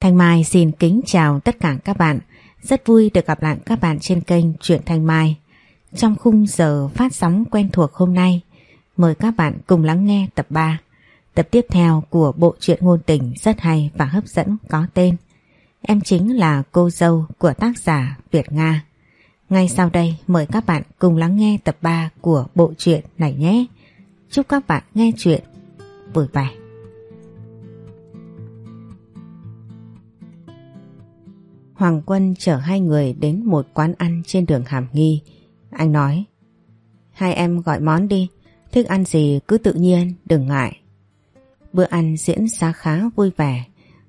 Thanh Mai xin kính chào tất cả các bạn. Rất vui được gặp lại các bạn trên kênh Truyện Thanh Mai. Trong khung giờ phát sóng quen thuộc hôm nay, mời các bạn cùng lắng nghe tập 3. Tập tiếp theo của bộ truyện ngôn tình rất hay và hấp dẫn có tên Em chính là cô dâu của tác giả Việt Nga. Ngay sau đây mời các bạn cùng lắng nghe tập 3 của bộ truyện này nhé. Chúc các bạn nghe chuyện vui vẻ. Hoàng Quân chở hai người đến một quán ăn trên đường Hàm Nghi. Anh nói, hai em gọi món đi, thích ăn gì cứ tự nhiên, đừng ngại. Bữa ăn diễn ra khá vui vẻ.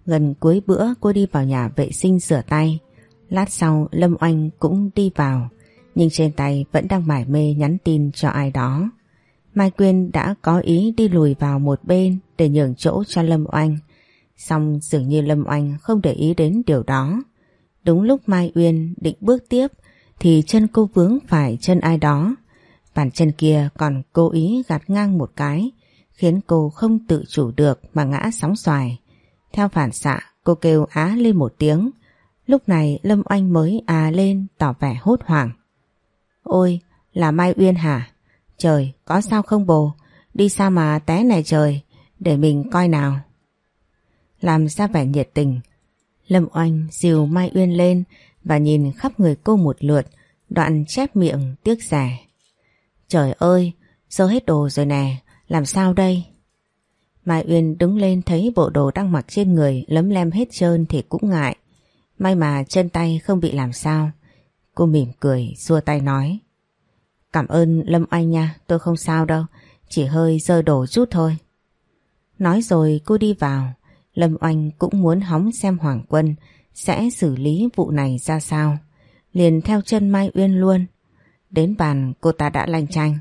Gần cuối bữa cô đi vào nhà vệ sinh rửa tay. Lát sau Lâm Oanh cũng đi vào, nhưng trên tay vẫn đang mải mê nhắn tin cho ai đó. Mai Quyên đã có ý đi lùi vào một bên để nhường chỗ cho Lâm Oanh. Xong dường như Lâm Oanh không để ý đến điều đó. Đúng lúc Mai Uyên định bước tiếp, thì chân cô vướng phải chân ai đó. Bàn chân kia còn cố ý gạt ngang một cái, khiến cô không tự chủ được mà ngã sóng xoài. Theo phản xạ, cô kêu á lên một tiếng. Lúc này Lâm Oanh mới à lên tỏ vẻ hốt hoảng. Ôi, là Mai Uyên hả? Trời, có sao không bồ? Đi sao mà té này trời? Để mình coi nào. Làm ra vẻ nhiệt tình Lâm Oanh dìu Mai Uyên lên và nhìn khắp người cô một lượt, đoạn chép miệng tiếc rẻ. Trời ơi, dơ hết đồ rồi nè, làm sao đây? Mai Uyên đứng lên thấy bộ đồ đang mặc trên người lấm lem hết trơn thì cũng ngại. May mà chân tay không bị làm sao. Cô mỉm cười, xua tay nói. Cảm ơn Lâm Anh nha, tôi không sao đâu, chỉ hơi dơ đồ chút thôi. Nói rồi cô đi vào, Lâm Oanh cũng muốn hóng xem Hoàng Quân sẽ xử lý vụ này ra sao. Liền theo chân Mai Uyên luôn. Đến bàn cô ta đã lanh chanh.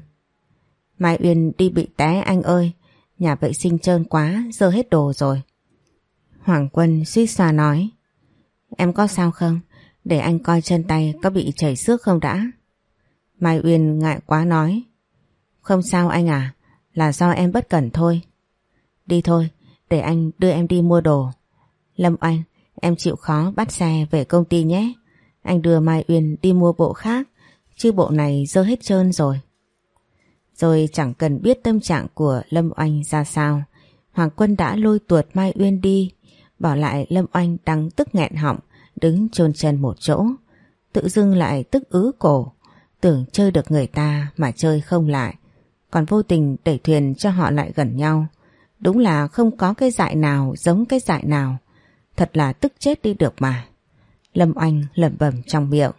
Mai Uyên đi bị té anh ơi, nhà vệ sinh trơn quá, dơ hết đồ rồi. Hoàng Quân suýt xoa nói. Em có sao không? Để anh coi chân tay có bị chảy xước không đã? Mai Uyên ngại quá nói. Không sao anh à, là do em bất cẩn thôi. Đi thôi, để anh đưa em đi mua đồ. Lâm Anh, em chịu khó bắt xe về công ty nhé. Anh đưa Mai Uyên đi mua bộ khác, chứ bộ này dơ hết trơn rồi. Rồi chẳng cần biết tâm trạng của Lâm Oanh ra sao. Hoàng Quân đã lôi tuột Mai Uyên đi, bỏ lại Lâm Oanh đang tức nghẹn họng, đứng chôn chân một chỗ. Tự dưng lại tức ứ cổ, tưởng chơi được người ta mà chơi không lại. Còn vô tình đẩy thuyền cho họ lại gần nhau. Đúng là không có cái dại nào giống cái dại nào. Thật là tức chết đi được mà. Lâm Anh lẩm bẩm trong miệng.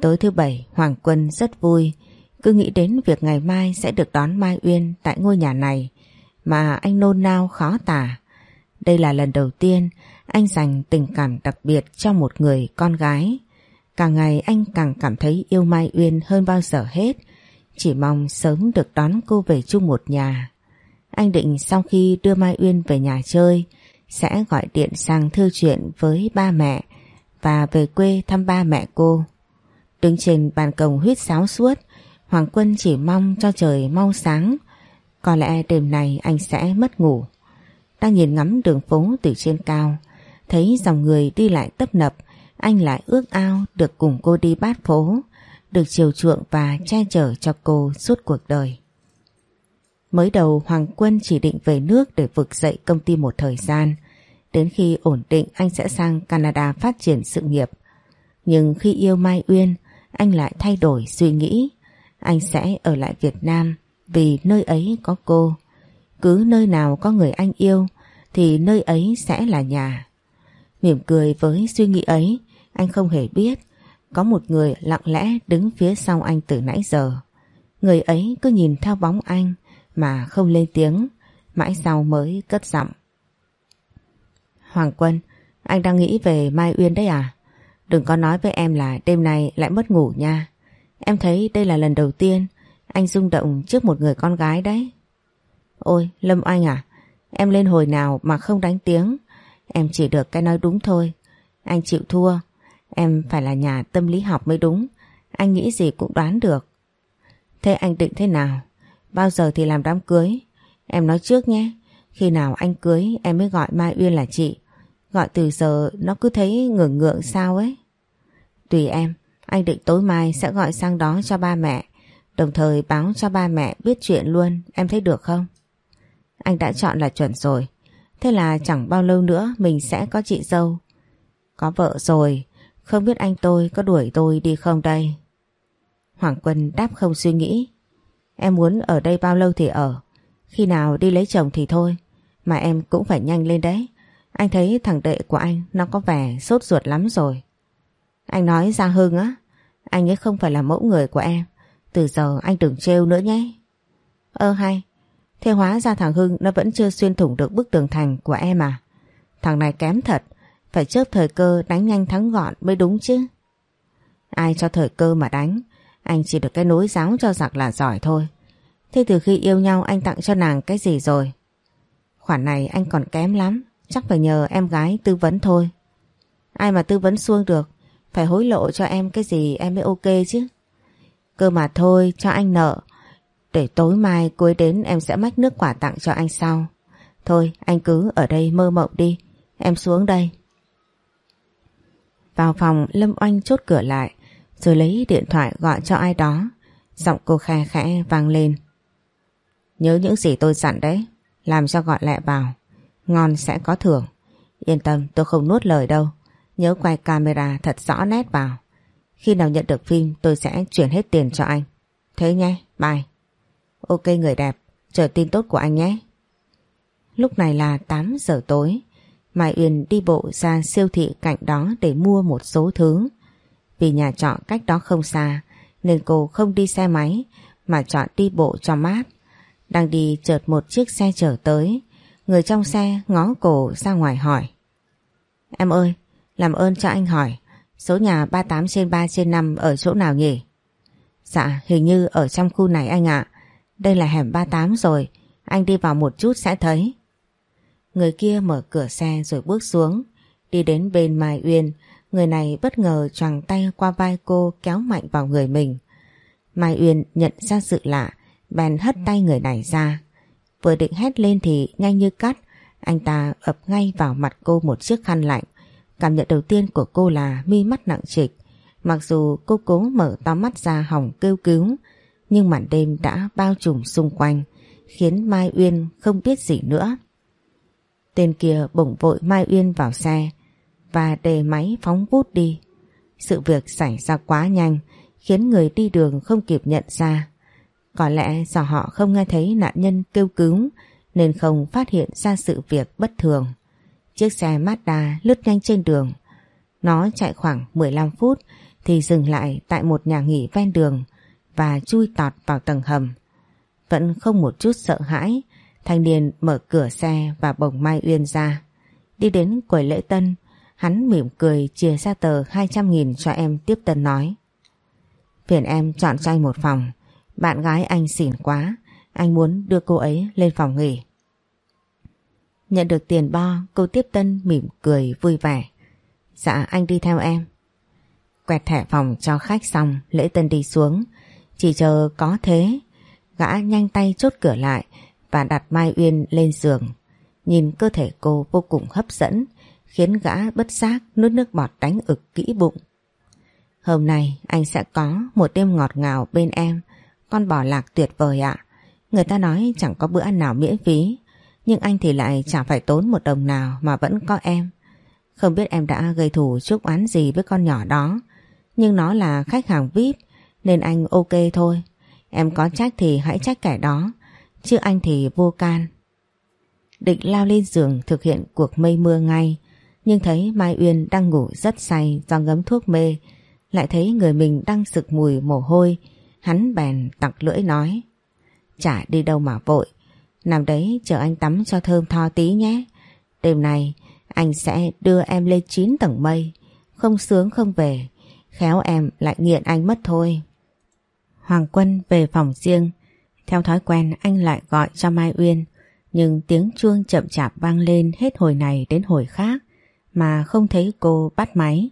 Tối thứ bảy, Hoàng Quân rất vui. Cứ nghĩ đến việc ngày mai sẽ được đón Mai Uyên tại ngôi nhà này. Mà anh nôn nao khó tả. Đây là lần đầu tiên anh dành tình cảm đặc biệt cho một người con gái. Càng ngày anh càng cảm thấy yêu Mai Uyên hơn bao giờ hết. Chỉ mong sớm được đón cô về chung một nhà. Anh định sau khi đưa Mai Uyên về nhà chơi sẽ gọi điện sang thư chuyện với ba mẹ và về quê thăm ba mẹ cô. Đứng trên bàn cổng huyết sáo suốt, Hoàng Quân chỉ mong cho trời mau sáng. Có lẽ đêm này anh sẽ mất ngủ. Đang nhìn ngắm đường phố từ trên cao, thấy dòng người đi lại tấp nập, anh lại ước ao được cùng cô đi bát phố, được chiều chuộng và che chở cho cô suốt cuộc đời. Mới đầu Hoàng Quân chỉ định về nước để vực dậy công ty một thời gian. Đến khi ổn định anh sẽ sang Canada phát triển sự nghiệp. Nhưng khi yêu Mai Uyên, anh lại thay đổi suy nghĩ. Anh sẽ ở lại Việt Nam vì nơi ấy có cô. Cứ nơi nào có người anh yêu thì nơi ấy sẽ là nhà. Mỉm cười với suy nghĩ ấy, anh không hề biết có một người lặng lẽ đứng phía sau anh từ nãy giờ. Người ấy cứ nhìn theo bóng anh mà không lên tiếng, mãi sau mới cất giọng. Hoàng Quân, anh đang nghĩ về Mai Uyên đấy à? Đừng có nói với em là đêm nay lại mất ngủ nha. Em thấy đây là lần đầu tiên anh rung động trước một người con gái đấy. Ôi, Lâm Anh à, em lên hồi nào mà không đánh tiếng. Em chỉ được cái nói đúng thôi. Anh chịu thua. Em phải là nhà tâm lý học mới đúng. Anh nghĩ gì cũng đoán được. Thế anh định thế nào? Bao giờ thì làm đám cưới? Em nói trước nhé. Khi nào anh cưới em mới gọi Mai Uyên là chị. Gọi từ giờ nó cứ thấy ngưỡng ngượng sao ấy. Tùy em, anh định tối mai sẽ gọi sang đó cho ba mẹ. Đồng thời báo cho ba mẹ biết chuyện luôn, em thấy được không? Anh đã chọn là chuẩn rồi. Thế là chẳng bao lâu nữa mình sẽ có chị dâu. Có vợ rồi, không biết anh tôi có đuổi tôi đi không đây? Hoàng Quân đáp không suy nghĩ. Em muốn ở đây bao lâu thì ở. Khi nào đi lấy chồng thì thôi. Mà em cũng phải nhanh lên đấy. Anh thấy thằng đệ của anh nó có vẻ sốt ruột lắm rồi. Anh nói ra Hưng á. Anh ấy không phải là mẫu người của em. Từ giờ anh đừng trêu nữa nhé. Ơ hay. Thế hóa ra thằng Hưng nó vẫn chưa xuyên thủng được bức tường thành của em à. Thằng này kém thật. Phải chớp thời cơ đánh nhanh thắng gọn mới đúng chứ. Ai cho thời cơ mà đánh. Anh chỉ được cái nối giáo cho giặc là giỏi thôi. Thế từ khi yêu nhau, anh tặng cho nàng cái gì rồi? Khoản này anh còn kém lắm. Chắc phải nhờ em gái tư vấn thôi. Ai mà tư vấn xuông được. Phải hối lộ cho em cái gì em mới ok chứ. Cơ mà thôi, cho anh nợ. Để tối mai cuối đến em sẽ mách nước quả tặng cho anh sau. Thôi, anh cứ ở đây mơ mộng đi. Em xuống đây. Vào phòng, Lâm Oanh chốt cửa lại rồi lấy điện thoại gọi cho ai đó. Giọng cô khe khẽ vang lên. Nhớ những gì tôi dặn đấy. Làm cho gọi lại vào. Ngon sẽ có thưởng. Yên tâm tôi không nuốt lời đâu. Nhớ quay camera thật rõ nét vào. Khi nào nhận được phim tôi sẽ chuyển hết tiền cho anh. Thế nhé, bye. Ok người đẹp, chờ tin tốt của anh nhé. Lúc này là 8 giờ tối. Mai Uyên đi bộ ra siêu thị cạnh đó để mua một số thứ. Vì nhà trọ cách đó không xa nên cô không đi xe máy mà chọn đi bộ cho mát. Đang đi chợt một chiếc xe chở tới. Người trong xe ngó cổ ra ngoài hỏi. Em ơi, làm ơn cho anh hỏi số nhà 38 trên 3 trên 5 ở chỗ nào nhỉ? Dạ, hình như ở trong khu này anh ạ. Đây là hẻm 38 rồi, anh đi vào một chút sẽ thấy. Người kia mở cửa xe rồi bước xuống, đi đến bên Mai Uyên, người này bất ngờ choàng tay qua vai cô kéo mạnh vào người mình. Mai Uyên nhận ra sự lạ, bèn hất tay người này ra. Vừa định hét lên thì nhanh như cắt, anh ta ập ngay vào mặt cô một chiếc khăn lạnh. Cảm nhận đầu tiên của cô là mi mắt nặng trịch. Mặc dù cô cố mở to mắt ra hỏng kêu cứu, nhưng màn đêm đã bao trùm xung quanh, khiến Mai Uyên không biết gì nữa. Tên kia bổng vội Mai Uyên vào xe và đề máy phóng vút đi. Sự việc xảy ra quá nhanh, khiến người đi đường không kịp nhận ra. Có lẽ do họ không nghe thấy nạn nhân kêu cứu nên không phát hiện ra sự việc bất thường. Chiếc xe Mazda lướt nhanh trên đường. Nó chạy khoảng 15 phút thì dừng lại tại một nhà nghỉ ven đường và chui tọt vào tầng hầm. Vẫn không một chút sợ hãi, thanh niên mở cửa xe và bồng Mai Uyên ra. Đi đến quầy lễ tân, hắn mỉm cười chia ra tờ 200.000 cho em tiếp tân nói. Phiền em chọn cho anh một phòng, bạn gái anh xỉn quá, anh muốn đưa cô ấy lên phòng nghỉ. Nhận được tiền bo, cô tiếp tân mỉm cười vui vẻ. Dạ anh đi theo em. Quẹt thẻ phòng cho khách xong, lễ tân đi xuống. Chỉ chờ có thế, gã nhanh tay chốt cửa lại và đặt Mai Uyên lên giường. Nhìn cơ thể cô vô cùng hấp dẫn, khiến gã bất giác nuốt nước bọt đánh ực kỹ bụng. Hôm nay anh sẽ có một đêm ngọt ngào bên em, con bò lạc tuyệt vời ạ. Người ta nói chẳng có bữa ăn nào miễn phí, nhưng anh thì lại chẳng phải tốn một đồng nào mà vẫn có em. Không biết em đã gây thù chúc oán gì với con nhỏ đó, nhưng nó là khách hàng VIP nên anh ok thôi. Em có trách thì hãy trách kẻ đó, chứ anh thì vô can. Định lao lên giường thực hiện cuộc mây mưa ngay, nhưng thấy Mai Uyên đang ngủ rất say do ngấm thuốc mê, lại thấy người mình đang sực mùi mồ hôi, hắn bèn tặc lưỡi nói. Chả đi đâu mà vội, nằm đấy chờ anh tắm cho thơm tho tí nhé. Đêm nay anh sẽ đưa em lên 9 tầng mây, không sướng không về, khéo em lại nghiện anh mất thôi. Hoàng Quân về phòng riêng, theo thói quen anh lại gọi cho Mai Uyên, nhưng tiếng chuông chậm chạp vang lên hết hồi này đến hồi khác mà không thấy cô bắt máy.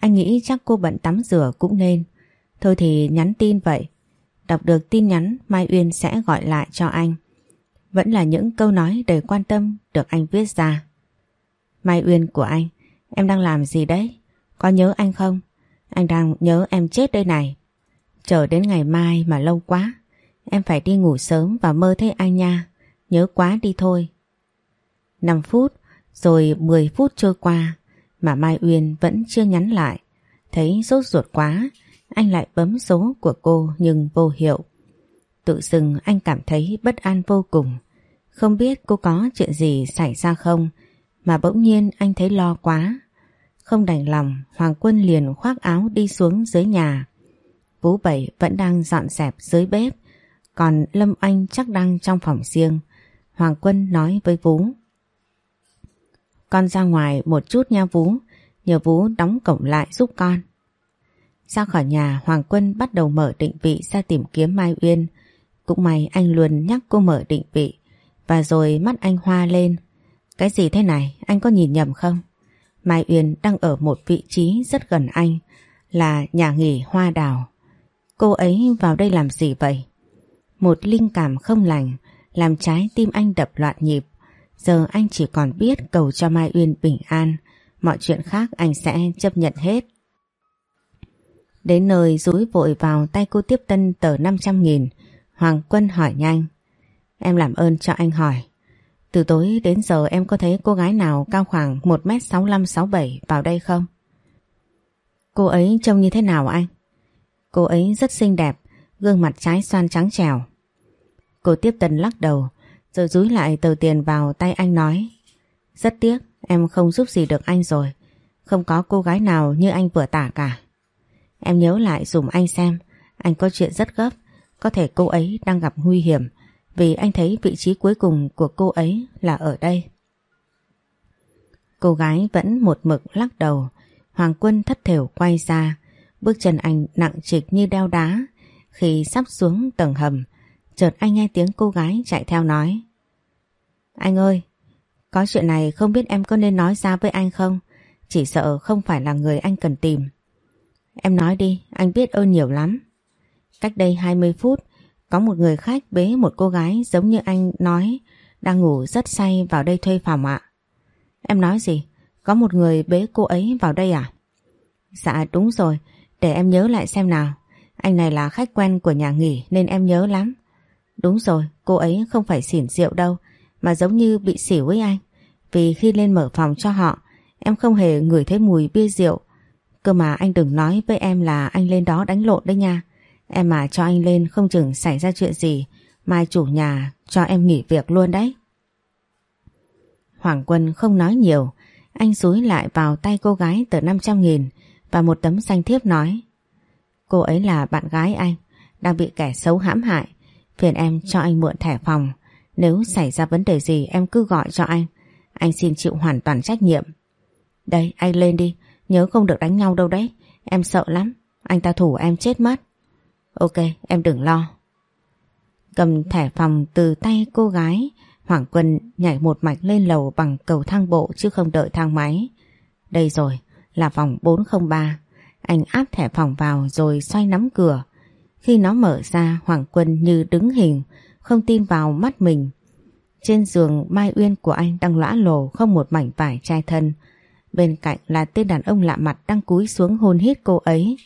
Anh nghĩ chắc cô bận tắm rửa cũng nên. Thôi thì nhắn tin vậy. Đọc được tin nhắn Mai Uyên sẽ gọi lại cho anh. Vẫn là những câu nói đầy quan tâm được anh viết ra. Mai Uyên của anh, em đang làm gì đấy? Có nhớ anh không? Anh đang nhớ em chết đây này. Chờ đến ngày mai mà lâu quá. Em phải đi ngủ sớm và mơ thấy anh nha. Nhớ quá đi thôi. 5 phút, rồi 10 phút trôi qua mà Mai Uyên vẫn chưa nhắn lại. Thấy sốt ruột quá, anh lại bấm số của cô nhưng vô hiệu. Tự dưng anh cảm thấy bất an vô cùng. Không biết cô có chuyện gì xảy ra không mà bỗng nhiên anh thấy lo quá. Không đành lòng Hoàng Quân liền khoác áo đi xuống dưới nhà. Vũ Bảy vẫn đang dọn dẹp dưới bếp còn Lâm Anh chắc đang trong phòng riêng. Hoàng Quân nói với Vũ. Con ra ngoài một chút nha Vũ, nhờ Vũ đóng cổng lại giúp con. Ra khỏi nhà Hoàng Quân bắt đầu mở định vị ra tìm kiếm Mai Uyên. Cũng may anh luôn nhắc cô mở định vị và rồi mắt anh hoa lên. Cái gì thế này anh có nhìn nhầm không? Mai Uyên đang ở một vị trí rất gần anh là nhà nghỉ hoa đào. Cô ấy vào đây làm gì vậy? Một linh cảm không lành làm trái tim anh đập loạn nhịp. Giờ anh chỉ còn biết cầu cho Mai Uyên bình an, mọi chuyện khác anh sẽ chấp nhận hết. Đến nơi rúi vội vào tay cô tiếp tân tờ 500 nghìn, Hoàng Quân hỏi nhanh. Em làm ơn cho anh hỏi. Từ tối đến giờ em có thấy cô gái nào cao khoảng 1m65-67 vào đây không? Cô ấy trông như thế nào anh? Cô ấy rất xinh đẹp, gương mặt trái xoan trắng trèo. Cô tiếp tân lắc đầu, rồi rúi lại tờ tiền vào tay anh nói. Rất tiếc, em không giúp gì được anh rồi. Không có cô gái nào như anh vừa tả cả. Em nhớ lại dùm anh xem, anh có chuyện rất gấp. Có thể cô ấy đang gặp nguy hiểm vì anh thấy vị trí cuối cùng của cô ấy là ở đây. Cô gái vẫn một mực lắc đầu. Hoàng Quân thất thểu quay ra. Bước chân anh nặng trịch như đeo đá. Khi sắp xuống tầng hầm, chợt anh nghe tiếng cô gái chạy theo nói. Anh ơi, có chuyện này không biết em có nên nói ra với anh không? Chỉ sợ không phải là người anh cần tìm. Em nói đi, anh biết ơn nhiều lắm. Cách đây 20 phút, có một người khách bế một cô gái giống như anh nói đang ngủ rất say vào đây thuê phòng ạ. Em nói gì? Có một người bế cô ấy vào đây à? Dạ đúng rồi, để em nhớ lại xem nào. Anh này là khách quen của nhà nghỉ nên em nhớ lắm. Đúng rồi, cô ấy không phải xỉn rượu đâu, mà giống như bị xỉu với anh. Vì khi lên mở phòng cho họ, em không hề ngửi thấy mùi bia rượu. Cơ mà anh đừng nói với em là anh lên đó đánh lộn đấy nha. Em mà cho anh lên không chừng xảy ra chuyện gì, mai chủ nhà cho em nghỉ việc luôn đấy. Hoàng Quân không nói nhiều, anh rúi lại vào tay cô gái tờ 500 nghìn và một tấm danh thiếp nói. Cô ấy là bạn gái anh, đang bị kẻ xấu hãm hại, phiền em cho anh mượn thẻ phòng. Nếu xảy ra vấn đề gì em cứ gọi cho anh, anh xin chịu hoàn toàn trách nhiệm. Đây, anh lên đi, nhớ không được đánh nhau đâu đấy, em sợ lắm, anh ta thủ em chết mất. Ok, em đừng lo. Cầm thẻ phòng từ tay cô gái, Hoàng Quân nhảy một mạch lên lầu bằng cầu thang bộ chứ không đợi thang máy. Đây rồi, là phòng 403. Anh áp thẻ phòng vào rồi xoay nắm cửa. Khi nó mở ra Hoàng Quân như đứng hình, không tin vào mắt mình. Trên giường Mai Uyên của anh đang lõa lồ không một mảnh vải trai thân. Bên cạnh là tên đàn ông lạ mặt đang cúi xuống hôn hít cô ấy.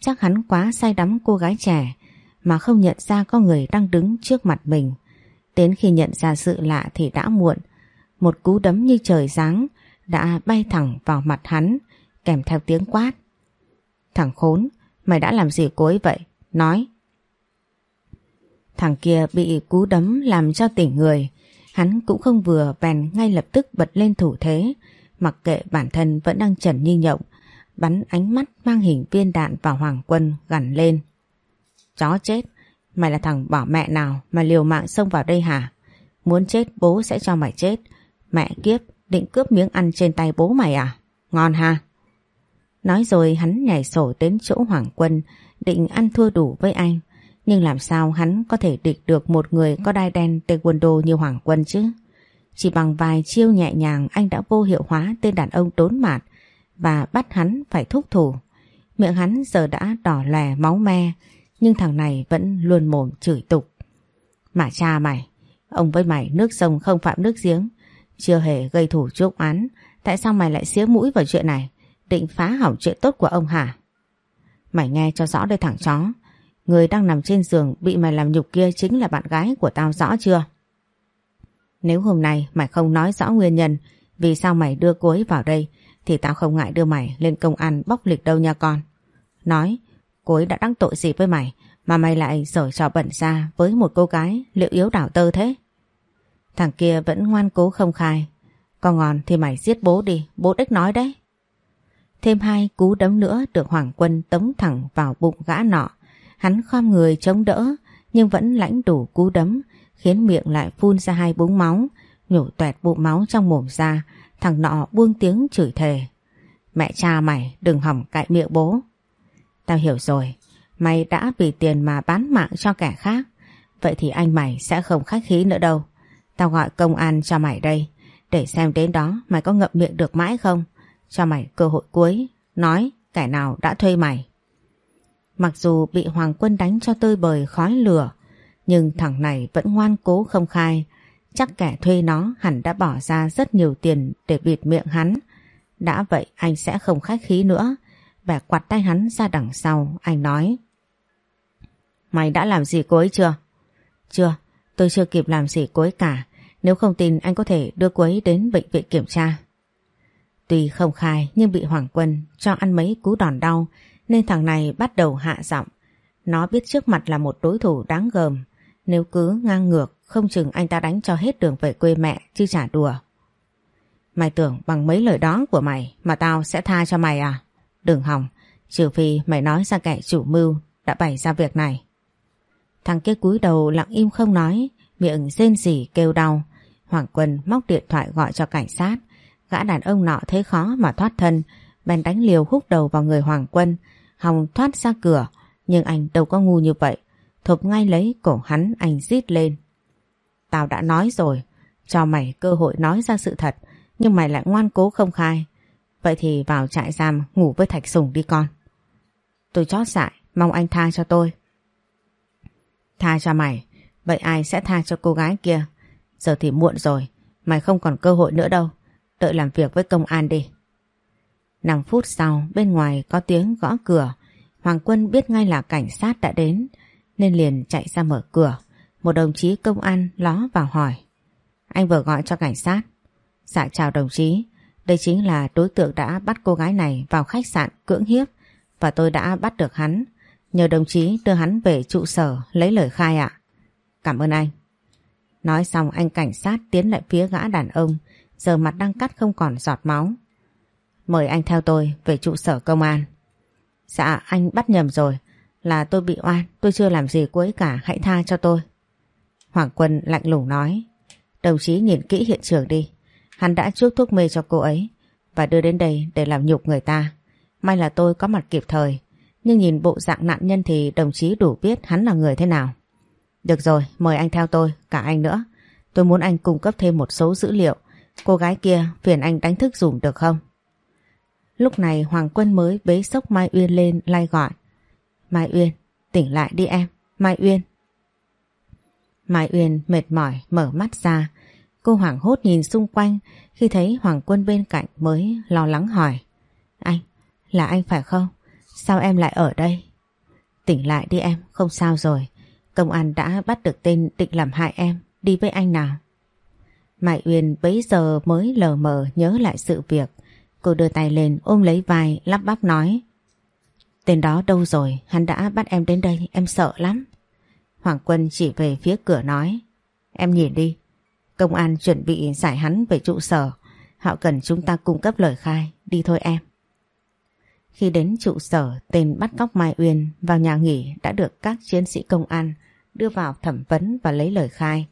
Chắc hắn quá say đắm cô gái trẻ mà không nhận ra có người đang đứng trước mặt mình. Đến khi nhận ra sự lạ thì đã muộn. Một cú đấm như trời giáng đã bay thẳng vào mặt hắn kèm theo tiếng quát. Thằng khốn, mày đã làm gì cô ấy vậy? Nói. Thằng kia bị cú đấm làm cho tỉnh người. Hắn cũng không vừa bèn ngay lập tức bật lên thủ thế. Mặc kệ bản thân vẫn đang trần như nhộng bắn ánh mắt mang hình viên đạn vào Hoàng Quân gằn lên. Chó chết, mày là thằng bỏ mẹ nào mà liều mạng xông vào đây hả? Muốn chết bố sẽ cho mày chết. Mẹ kiếp, định cướp miếng ăn trên tay bố mày à? Ngon ha? Nói rồi hắn nhảy sổ đến chỗ Hoàng Quân định ăn thua đủ với anh. Nhưng làm sao hắn có thể địch được một người có đai đen taekwondo như Hoàng Quân chứ? Chỉ bằng vài chiêu nhẹ nhàng anh đã vô hiệu hóa tên đàn ông đốn mạt và bắt hắn phải thúc thủ. Miệng hắn giờ đã đỏ lè máu me, nhưng thằng này vẫn luôn mồm chửi tục. Mà cha mày, ông với mày nước sông không phạm nước giếng, chưa hề gây thủ chuốc án, Tại sao mày lại xía mũi vào chuyện này? Định phá hỏng chuyện tốt của ông hả? Mày nghe cho rõ đây thằng chó. Người đang nằm trên giường bị mày làm nhục kia chính là bạn gái của tao rõ chưa? Nếu hôm nay mày không nói rõ nguyên nhân vì sao mày đưa cô ấy vào đây thì tao không ngại đưa mày lên công an bóc lịch đâu nha con. Nói, cô ấy đã đắc tội gì với mày mà mày lại giở trò bẩn ra với một cô gái liệu yếu đảo tơ thế? Thằng kia vẫn ngoan cố không khai. Còn ngon thì mày giết bố đi, bố đích nói đấy. Thêm hai cú đấm nữa được Hoàng Quân tống thẳng vào bụng gã nọ. Hắn khom người chống đỡ nhưng vẫn lãnh đủ cú đấm khiến miệng lại phun ra hai búng máu, nhổ toẹt bộ máu trong mồm ra. Thằng nọ buông tiếng chửi thề. Mẹ cha mày đừng hỏng cãi miệng bố. Tao hiểu rồi, mày đã vì tiền mà bán mạng cho kẻ khác. Vậy thì anh mày sẽ không khách khí nữa đâu. Tao gọi công an cho mày đây, để xem đến đó mày có ngậm miệng được mãi không. Cho mày cơ hội cuối, nói kẻ nào đã thuê mày. Mặc dù bị Hoàng Quân đánh cho tơi bời khói lửa, nhưng thằng này vẫn ngoan cố không khai. Chắc kẻ thuê nó hẳn đã bỏ ra rất nhiều tiền để bịt miệng hắn. Đã vậy anh sẽ không khách khí nữa. Bẻ quạt tay hắn ra đằng sau, anh nói. Mày đã làm gì cô ấy chưa? Chưa, tôi chưa kịp làm gì cô ấy cả. Nếu không tin anh có thể đưa cô ấy đến bệnh viện kiểm tra. Tuy không khai nhưng bị Hoàng Quân cho ăn mấy cú đòn đau nên thằng này bắt đầu hạ giọng. Nó biết trước mặt là một đối thủ đáng gờm. Nếu cứ ngang ngược không chừng anh ta đánh cho hết đường về quê mẹ chứ chả đùa. Mày tưởng bằng mấy lời đó của mày mà tao sẽ tha cho mày à? Đừng hòng, trừ phi mày nói ra kẻ chủ mưu đã bày ra việc này. Thằng kia cúi đầu lặng im không nói, miệng rên rỉ kêu đau. Hoàng Quân móc điện thoại gọi cho cảnh sát. Gã đàn ông nọ thấy khó mà thoát thân, bèn đánh liều hút đầu vào người Hoàng Quân, hòng thoát ra cửa. Nhưng anh đâu có ngu như vậy, thụp ngay lấy cổ hắn anh rít lên. Tao đã nói rồi, cho mày cơ hội nói ra sự thật, nhưng mày lại ngoan cố không khai. Vậy thì vào trại giam ngủ với Thạch Sùng đi con. Tôi chót dại, mong anh tha cho tôi. Tha cho mày, vậy ai sẽ tha cho cô gái kia? Giờ thì muộn rồi, mày không còn cơ hội nữa đâu. Đợi làm việc với công an đi. 5 phút sau, bên ngoài có tiếng gõ cửa. Hoàng Quân biết ngay là cảnh sát đã đến, nên liền chạy ra mở cửa. Một đồng chí công an ló vào hỏi. Anh vừa gọi cho cảnh sát. Dạ chào đồng chí, đây chính là đối tượng đã bắt cô gái này vào khách sạn cưỡng hiếp và tôi đã bắt được hắn. Nhờ đồng chí đưa hắn về trụ sở lấy lời khai ạ. Cảm ơn anh. Nói xong anh cảnh sát tiến lại phía gã đàn ông, giờ mặt đang cắt không còn giọt máu. Mời anh theo tôi về trụ sở công an. Dạ anh bắt nhầm rồi, là tôi bị oan, tôi chưa làm gì cô ấy cả, hãy tha cho tôi. Hoàng Quân lạnh lùng nói, đồng chí nhìn kỹ hiện trường đi, hắn đã chuốc thuốc mê cho cô ấy và đưa đến đây để làm nhục người ta. May là tôi có mặt kịp thời, nhưng nhìn bộ dạng nạn nhân thì đồng chí đủ biết hắn là người thế nào. Được rồi, mời anh theo tôi, cả anh nữa. Tôi muốn anh cung cấp thêm một số dữ liệu. Cô gái kia phiền anh đánh thức dùm được không? Lúc này Hoàng Quân mới bế sốc Mai Uyên lên lay gọi. Mai Uyên, tỉnh lại đi em, Mai Uyên. Mai Uyên mệt mỏi mở mắt ra. Cô hoảng hốt nhìn xung quanh khi thấy Hoàng Quân bên cạnh mới lo lắng hỏi. Anh, là anh phải không? Sao em lại ở đây? Tỉnh lại đi em, không sao rồi. Công an đã bắt được tên định làm hại em, đi với anh nào. Mai Uyên bấy giờ mới lờ mờ nhớ lại sự việc. Cô đưa tay lên ôm lấy vai lắp bắp nói. Tên đó đâu rồi, hắn đã bắt em đến đây, em sợ lắm. Hoàng Quân chỉ về phía cửa nói. Em nhìn đi, công an chuẩn bị giải hắn về trụ sở. Họ cần chúng ta cung cấp lời khai, đi thôi em. Khi đến trụ sở, tên bắt cóc Mai Uyên vào nhà nghỉ đã được các chiến sĩ công an đưa vào thẩm vấn và lấy lời khai.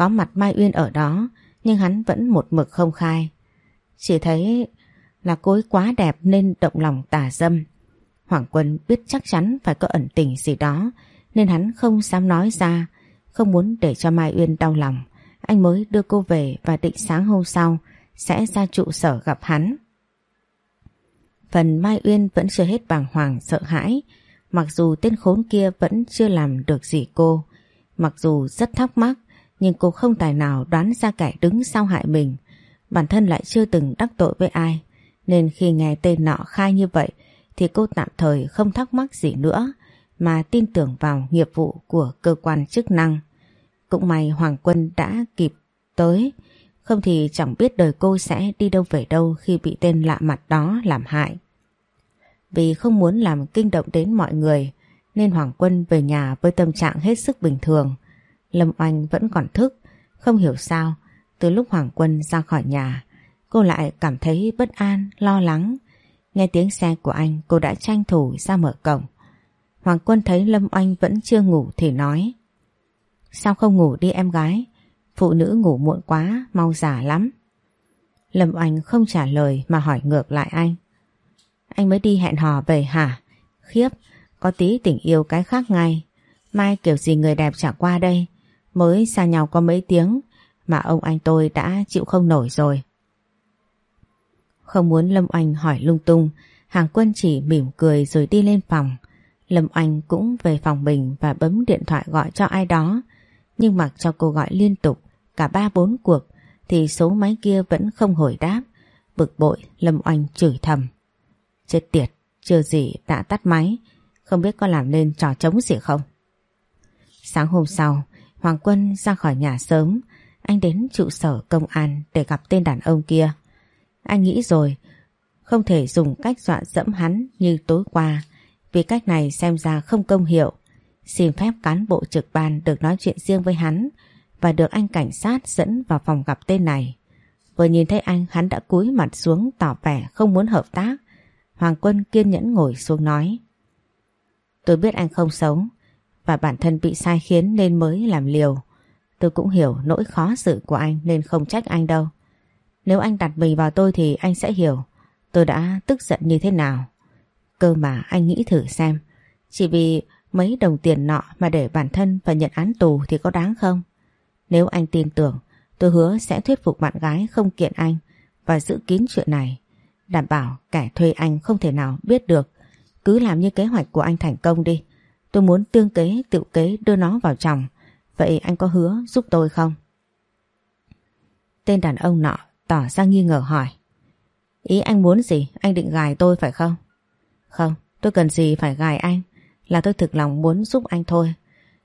Có mặt Mai Uyên ở đó, nhưng hắn vẫn một mực không khai. Chỉ thấy là cô ấy quá đẹp nên động lòng tà dâm. Hoàng Quân biết chắc chắn phải có ẩn tình gì đó, nên hắn không dám nói ra, không muốn để cho Mai Uyên đau lòng. Anh mới đưa cô về và định sáng hôm sau sẽ ra trụ sở gặp hắn. Phần Mai Uyên vẫn chưa hết bàng hoàng sợ hãi, mặc dù tên khốn kia vẫn chưa làm được gì cô. Mặc dù rất thắc mắc, nhưng cô không tài nào đoán ra kẻ đứng sau hại mình. Bản thân lại chưa từng đắc tội với ai nên khi nghe tên nọ khai như vậy thì cô tạm thời không thắc mắc gì nữa mà tin tưởng vào nghiệp vụ của cơ quan chức năng. Cũng may Hoàng Quân đã kịp tới, không thì chẳng biết đời cô sẽ đi đâu về đâu khi bị tên lạ mặt đó làm hại. Vì không muốn làm kinh động đến mọi người nên Hoàng Quân về nhà với tâm trạng hết sức bình thường. Lâm Oanh vẫn còn thức, không hiểu sao từ lúc Hoàng Quân ra khỏi nhà cô lại cảm thấy bất an, lo lắng. Nghe tiếng xe của anh cô đã tranh thủ ra mở cổng. Hoàng Quân thấy Lâm Oanh vẫn chưa ngủ thì nói Sao không ngủ đi em gái? Phụ nữ ngủ muộn quá Mau giả lắm. Lâm Oanh không trả lời mà hỏi ngược lại anh Anh mới đi hẹn hò về hả? Khiếp Có tí tình yêu cái khác ngay. Mai kiểu gì người đẹp trả qua đây. Mới xa nhau có mấy tiếng Mà ông anh tôi đã chịu không nổi rồi Không muốn Lâm Oanh hỏi lung tung Hàng quân chỉ mỉm cười rồi đi lên phòng Lâm Oanh cũng về phòng mình và bấm điện thoại gọi cho ai đó. Nhưng mặc cho cô gọi liên tục, cả ba bốn cuộc, thì số máy kia vẫn không hồi đáp. Bực bội, Lâm Oanh chửi thầm. Chết tiệt, chưa gì đã tắt máy, không biết có làm nên trò trống gì không? Sáng hôm sau, Hoàng Quân ra khỏi nhà sớm, anh đến trụ sở công an để gặp tên đàn ông kia. Anh nghĩ rồi, không thể dùng cách dọa dẫm hắn như tối qua, vì cách này xem ra không công hiệu. Xin phép cán bộ trực ban được nói chuyện riêng với hắn và được anh cảnh sát dẫn vào phòng gặp tên này. Vừa nhìn thấy anh hắn đã cúi mặt xuống tỏ vẻ không muốn hợp tác. Hoàng Quân kiên nhẫn ngồi xuống nói. Tôi biết anh không sống và bản thân bị sai khiến nên mới làm liều. Tôi cũng hiểu nỗi khó xử của anh nên không trách anh đâu. Nếu anh đặt mình vào tôi thì anh sẽ hiểu tôi đã tức giận như thế nào. Cơ mà anh nghĩ thử xem, Chỉ vì mấy đồng tiền nọ Mà để bản thân phải nhận án tù Thì có đáng không Nếu anh tin tưởng, Tôi hứa sẽ thuyết phục bạn gái không kiện anh Và giữ kín chuyện này, Đảm bảo kẻ thuê anh không thể nào biết được Cứ làm như kế hoạch của anh thành công đi Tôi muốn tương kế tự kế đưa nó vào chồng. Vậy anh có hứa giúp tôi không? Tên đàn ông nọ tỏ ra nghi ngờ hỏi. Ý anh muốn gì? Anh định gài tôi phải không? Không, tôi cần gì phải gài anh? Là tôi thực lòng muốn giúp anh thôi.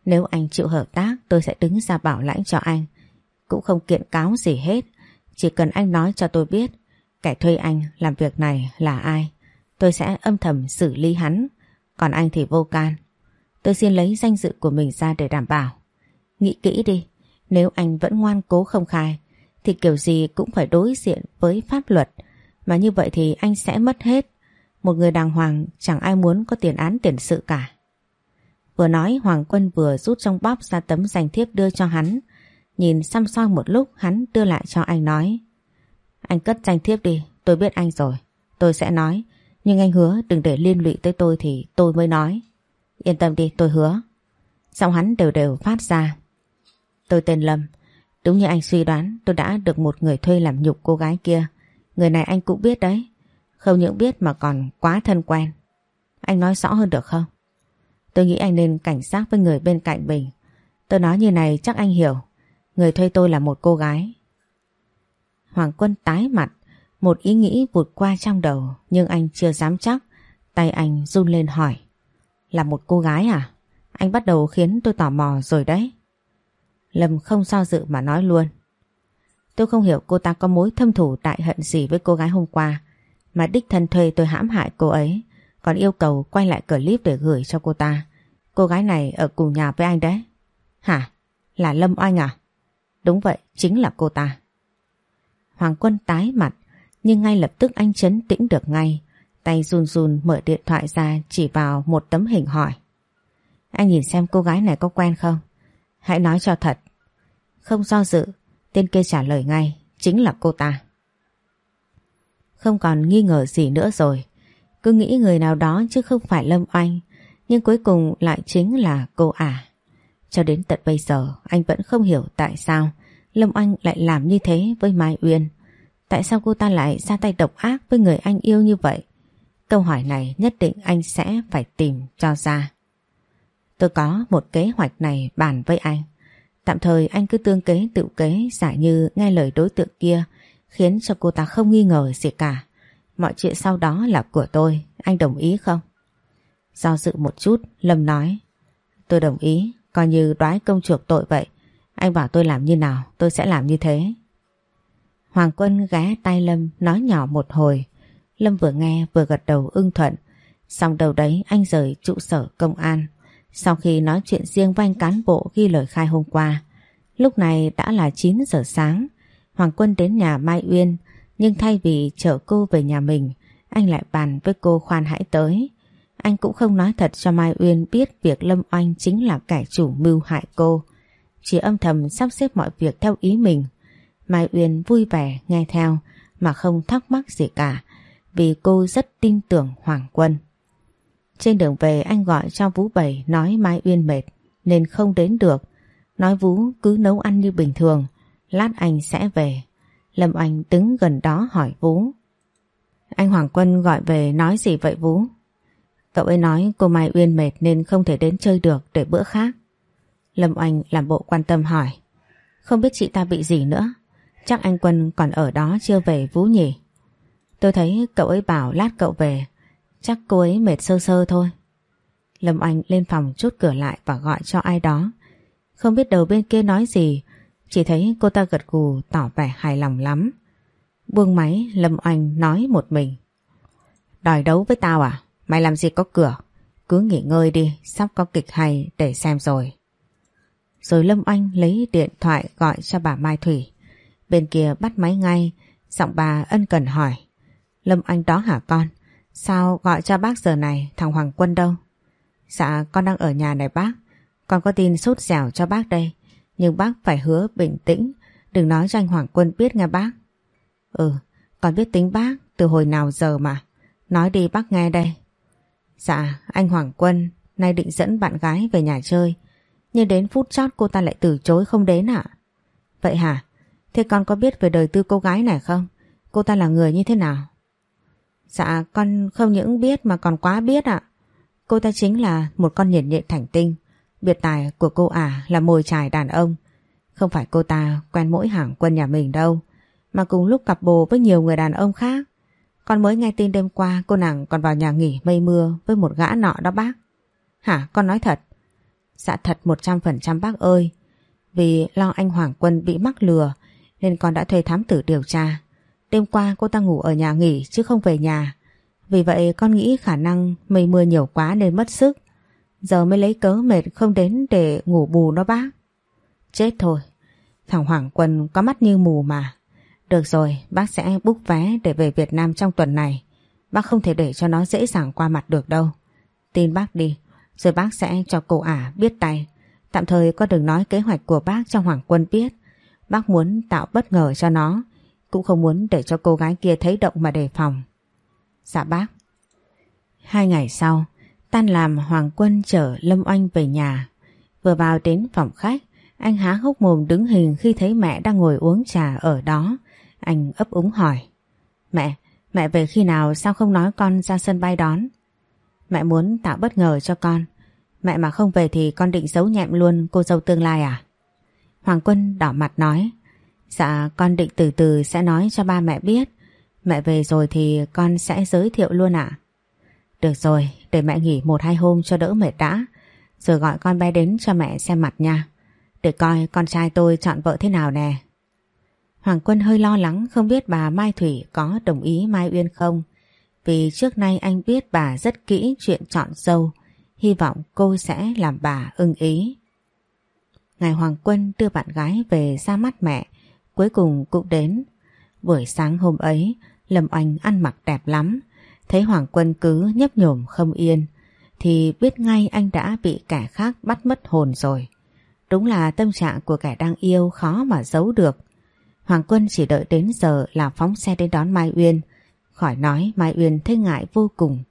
Nếu anh chịu hợp tác tôi sẽ đứng ra bảo lãnh cho anh. Cũng không kiện cáo gì hết. Chỉ cần anh nói cho tôi biết Kẻ thuê anh làm việc này là ai Tôi sẽ âm thầm xử lý hắn. Còn anh thì vô can. Tôi xin lấy danh dự của mình ra để đảm bảo Nghĩ kỹ đi Nếu anh vẫn ngoan cố không khai Thì kiểu gì cũng phải đối diện với pháp luật Mà như vậy thì anh sẽ mất hết một người đàng hoàng chẳng ai muốn có tiền án tiền sự cả. Vừa nói Hoàng Quân vừa rút trong bóp ra tấm danh thiếp đưa cho hắn. Nhìn xăm soi một lúc hắn đưa lại cho anh nói. Anh cất danh thiếp đi, tôi biết anh rồi. Tôi sẽ nói, nhưng anh hứa đừng để liên lụy tới tôi thì tôi mới nói. Yên tâm đi, tôi hứa. Giọng hắn đều đều phát ra. Tôi tên Lâm. Đúng như anh suy đoán, tôi đã được một người thuê làm nhục cô gái kia. Người này anh cũng biết đấy. Không những biết mà còn quá thân quen. Anh nói rõ hơn được không? Tôi nghĩ anh nên cảnh giác với người bên cạnh mình. Tôi nói như này chắc anh hiểu. Người thuê tôi là một cô gái. Hoàng Quân tái mặt. Một ý nghĩ vụt qua trong đầu nhưng anh chưa dám chắc. Tay anh run lên hỏi. Là một cô gái à? Anh bắt đầu khiến tôi tò mò rồi đấy. Lâm không do dự mà nói luôn. Tôi không hiểu cô ta có mối thâm thủ đại hận gì với cô gái hôm qua mà đích thân thuê tôi hãm hại cô ấy Còn yêu cầu quay lại clip để gửi cho cô ta Cô gái này ở cùng nhà với anh đấy Hả? Là Lâm Oanh à? Đúng vậy, chính là cô ta Hoàng Quân tái mặt Nhưng ngay lập tức anh chấn tĩnh được ngay Tay run run mở điện thoại ra Chỉ vào một tấm hình hỏi Anh nhìn xem cô gái này có quen không? Hãy nói cho thật Không do dự Tên kia trả lời ngay Chính là cô ta không còn nghi ngờ gì nữa rồi. Cứ nghĩ người nào đó chứ không phải Lâm Oanh, nhưng cuối cùng lại chính là cô ả. Cho đến tận bây giờ anh vẫn không hiểu tại sao Lâm Oanh lại làm như thế với Mai Uyên. Tại sao cô ta lại ra tay độc ác với người anh yêu như vậy? Câu hỏi này nhất định anh sẽ phải tìm cho ra. Tôi có một kế hoạch này bàn với anh. Tạm thời anh cứ tương kế tự kế giả như nghe lời đối tượng kia khiến cho cô ta không nghi ngờ gì cả. Mọi chuyện sau đó là của tôi, anh đồng ý không? Do dự một chút, Lâm nói. Tôi đồng ý, coi như đoái công chuộc tội vậy. Anh bảo tôi làm như nào, tôi sẽ làm như thế. Hoàng Quân ghé tay Lâm nói nhỏ một hồi. Lâm vừa nghe vừa gật đầu ưng thuận. Xong đầu đấy anh rời trụ sở công an. Sau khi nói chuyện riêng với anh cán bộ ghi lời khai hôm qua. Lúc này đã là 9 giờ sáng. Hoàng Quân đến nhà Mai Uyên. Nhưng thay vì chở cô về nhà mình, anh lại bàn với cô khoan hãy tới. Anh cũng không nói thật cho Mai Uyên biết việc Lâm Oanh chính là kẻ chủ mưu hại cô. Chỉ âm thầm sắp xếp mọi việc theo ý mình. Mai Uyên vui vẻ nghe theo mà không thắc mắc gì cả vì cô rất tin tưởng Hoàng Quân. Trên đường về anh gọi cho Vũ Bảy nói Mai Uyên mệt nên không đến được. Nói Vũ cứ nấu ăn như bình thường, lát anh sẽ về. Lâm Anh đứng gần đó hỏi Vũ. Anh Hoàng Quân gọi về nói gì vậy Vũ? Cậu ấy nói cô Mai Uyên mệt nên không thể đến chơi được để bữa khác. Lâm Anh làm bộ quan tâm hỏi. Không biết chị ta bị gì nữa. Chắc anh Quân còn ở đó chưa về Vũ nhỉ? Tôi thấy cậu ấy bảo lát cậu về. Chắc cô ấy mệt sơ sơ thôi. Lâm Anh lên phòng chốt cửa lại và gọi cho ai đó. Không biết đầu bên kia nói gì, chỉ thấy cô ta gật gù tỏ vẻ hài lòng lắm. Buông máy Lâm Anh nói một mình. Đòi đấu với tao à? Mày làm gì có cửa? Cứ nghỉ ngơi đi, sắp có kịch hay để xem rồi. Rồi Lâm Anh lấy điện thoại gọi cho bà Mai Thủy. Bên kia bắt máy ngay, giọng bà ân cần hỏi. Lâm Anh đó hả con? Sao gọi cho bác giờ này, thằng Hoàng Quân đâu? Dạ, con đang ở nhà này bác. Con có tin sốt dẻo cho bác đây. Nhưng bác phải hứa bình tĩnh, đừng nói cho anh Hoàng Quân biết nghe bác. Ừ, con biết tính bác từ hồi nào giờ mà. Nói đi bác nghe đây. Dạ, anh Hoàng Quân nay định dẫn bạn gái về nhà chơi. Nhưng đến phút chót cô ta lại từ chối không đến ạ. Vậy hả? Thế con có biết về đời tư cô gái này không? Cô ta là người như thế nào? Dạ con không những biết mà còn quá biết ạ. Cô ta chính là một con nhiệt nhện thành tinh. Biệt tài của cô ả là mồi trài đàn ông. Không phải cô ta quen mỗi hàng quân nhà mình đâu. Mà cùng lúc cặp bồ với nhiều người đàn ông khác. Con mới nghe tin đêm qua cô nàng còn vào nhà nghỉ mây mưa với một gã nọ đó bác. Hả, con nói thật? Dạ thật 100% bác ơi. Vì lo anh Hoàng Quân bị mắc lừa, nên con đã thuê thám tử điều tra. Đêm qua cô ta ngủ ở nhà nghỉ chứ không về nhà. Vì vậy con nghĩ khả năng mây mưa nhiều quá nên mất sức. Giờ mới lấy cớ mệt không đến để ngủ bù nó bác. Chết thôi. Thằng Hoàng Quân có mắt như mù mà. Được rồi, bác sẽ búc vé để về Việt Nam trong tuần này. Bác không thể để cho nó dễ dàng qua mặt được đâu. Tin bác đi, rồi bác sẽ cho cô ả biết tay. Tạm thời con đừng nói kế hoạch của bác cho Hoàng Quân biết. Bác muốn tạo bất ngờ cho nó, cũng không muốn để cho cô gái kia thấy động mà đề phòng. Dạ bác. Hai ngày sau, tan làm Hoàng Quân chở Lâm Oanh về nhà. Vừa vào đến phòng khách, anh há hốc mồm đứng hình khi thấy mẹ đang ngồi uống trà ở đó. Anh ấp úng hỏi. Mẹ, mẹ về khi nào sao không nói con ra sân bay đón? Mẹ muốn tạo bất ngờ cho con. Mẹ mà không về thì con định giấu nhẹm luôn cô dâu tương lai à? Hoàng Quân đỏ mặt nói. Dạ con định từ từ sẽ nói cho ba mẹ biết. Mẹ về rồi thì con sẽ giới thiệu luôn ạ. Được rồi, để mẹ nghỉ một hai hôm cho đỡ mệt đã. Rồi gọi con bé đến cho mẹ xem mặt nha. Để coi con trai tôi chọn vợ thế nào nè. Hoàng Quân hơi lo lắng không biết bà Mai Thủy có đồng ý Mai Uyên không. Vì trước nay anh biết bà rất kỹ chuyện chọn dâu. Hy vọng cô sẽ làm bà ưng ý. Ngày Hoàng Quân đưa bạn gái về ra mắt mẹ. Cuối cùng cũng đến. Buổi sáng hôm ấy, Lâm Oanh ăn mặc đẹp lắm. Thấy Hoàng Quân cứ nhấp nhổm không yên. Thì biết ngay anh đã bị kẻ khác bắt mất hồn rồi. Đúng là tâm trạng của kẻ đang yêu khó mà giấu được. Hoàng Quân chỉ đợi đến giờ là phóng xe đến đón Mai Uyên. Khỏi nói Mai Uyên thấy ngại vô cùng.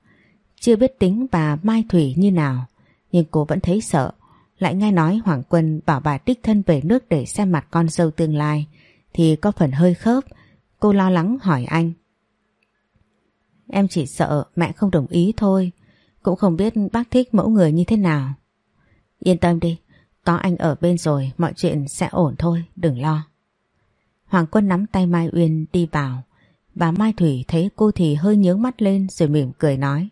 Chưa biết tính bà Mai Thủy như nào, nhưng cô vẫn thấy sợ. Lại nghe nói Hoàng Quân bảo bà đích thân về nước để xem mặt con dâu tương lai, thì có phần hơi khớp. Cô lo lắng hỏi anh. Em chỉ sợ mẹ không đồng ý thôi, cũng không biết bác thích mẫu người như thế nào. Yên tâm đi, có anh ở bên rồi mọi chuyện sẽ ổn thôi, đừng lo. Hoàng Quân nắm tay Mai Uyên đi vào. Bà Mai Thủy thấy cô thì hơi nhướng mắt lên rồi mỉm cười nói.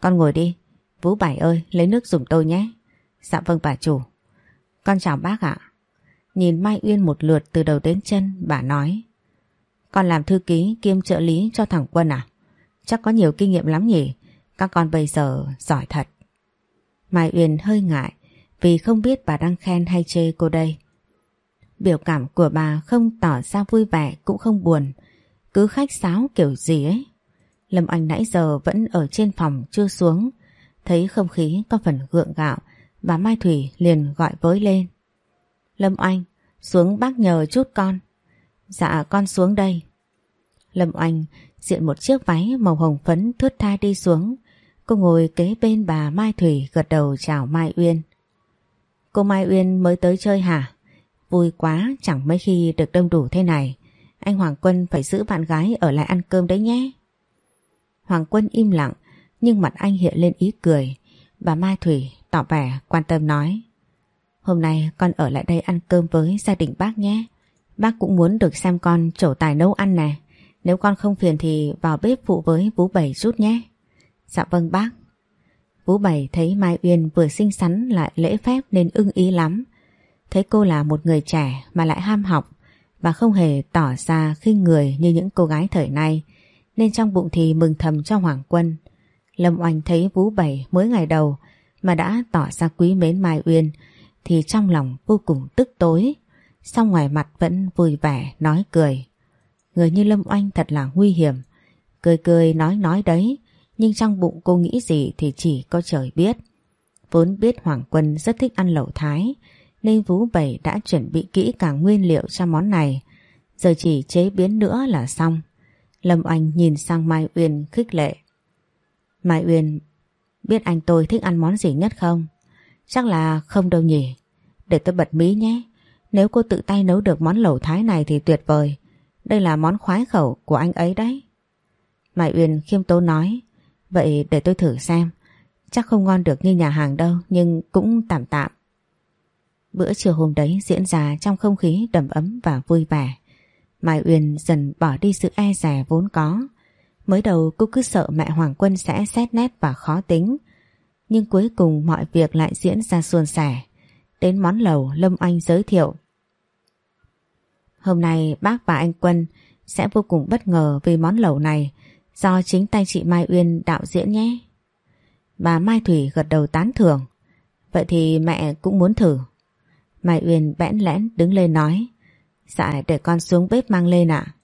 Con ngồi đi. Vũ Bảy ơi, lấy nước dùng tôi nhé. Dạ vâng bà chủ. Con chào bác ạ. Nhìn Mai Uyên một lượt từ đầu đến chân, bà nói. Con làm thư ký kiêm trợ lý cho thằng Quân à? Chắc có nhiều kinh nghiệm lắm nhỉ? Các con bây giờ giỏi thật. Mai Uyên hơi ngại vì không biết bà đang khen hay chê cô đây. Biểu cảm của bà không tỏ ra vui vẻ cũng không buồn, cứ khách sáo kiểu gì ấy. Lâm Anh nãy giờ vẫn ở trên phòng chưa xuống, thấy không khí có phần gượng gạo, bà Mai Thủy liền gọi với lên. Lâm Anh, xuống bác nhờ chút con. Dạ con xuống đây. Lâm Anh diện một chiếc váy màu hồng phấn thướt tha đi xuống. Cô ngồi kế bên bà Mai Thủy gật đầu chào Mai Uyên. Cô Mai Uyên mới tới chơi hả? Vui quá chẳng mấy khi được đông đủ thế này. Anh Hoàng Quân phải giữ bạn gái ở lại ăn cơm đấy nhé. Hoàng Quân im lặng nhưng mặt anh hiện lên ý cười. Bà Mai Thủy tỏ vẻ quan tâm nói. Hôm nay con ở lại đây ăn cơm với gia đình bác nhé. Bác cũng muốn được xem con trổ tài nấu ăn nè. Nếu con không phiền thì vào bếp phụ với Vũ Bảy chút nhé. Dạ vâng bác. Vũ Bảy thấy Mai Uyên vừa xinh xắn lại lễ phép nên ưng ý lắm. Thấy cô là một người trẻ mà lại ham học và không hề tỏ ra khinh người như những cô gái thời nay, nên trong bụng thì mừng thầm cho Hoàng Quân. Lâm Oanh thấy Vũ Bảy mới ngày đầu mà đã tỏ ra quý mến Mai Uyên thì trong lòng vô cùng tức tối. song ngoài mặt vẫn vui vẻ nói cười. Người như Lâm Oanh thật là nguy hiểm. Cười cười nói nói đấy nhưng trong bụng cô nghĩ gì thì chỉ có trời biết. Vốn biết Hoàng Quân rất thích ăn lẩu thái nên Vũ Bảy đã chuẩn bị kỹ cả nguyên liệu cho món này. Giờ chỉ chế biến nữa là xong. Lâm Oanh nhìn sang Mai Uyên khích lệ. Mai Uyên, biết anh tôi thích ăn món gì nhất không? Chắc là không đâu nhỉ. Để tôi bật mí nhé. Nếu cô tự tay nấu được món lẩu thái này thì tuyệt vời. Đây là món khoái khẩu của anh ấy đấy. Mai Uyên khiêm tốn nói. Vậy để tôi thử xem. Chắc không ngon được như nhà hàng đâu, nhưng cũng tạm tạm. Bữa trưa hôm đấy diễn ra trong không khí đầm ấm và vui vẻ. Mai Uyên dần bỏ đi sự e rè vốn có. Mới đầu cô cứ sợ mẹ Hoàng Quân sẽ xét nét và khó tính. Nhưng cuối cùng mọi việc lại diễn ra suôn sẻ. Đến món lầu Lâm Anh giới thiệu. Hôm nay bác và anh Quân sẽ vô cùng bất ngờ vì món lẩu này do chính tay chị Mai Uyên đạo diễn nhé. Bà Mai Thủy gật đầu tán thưởng. Vậy thì mẹ cũng muốn thử. Mai Uyên bẽn lẽn đứng lên nói. Dạ để con xuống bếp mang lên ạ.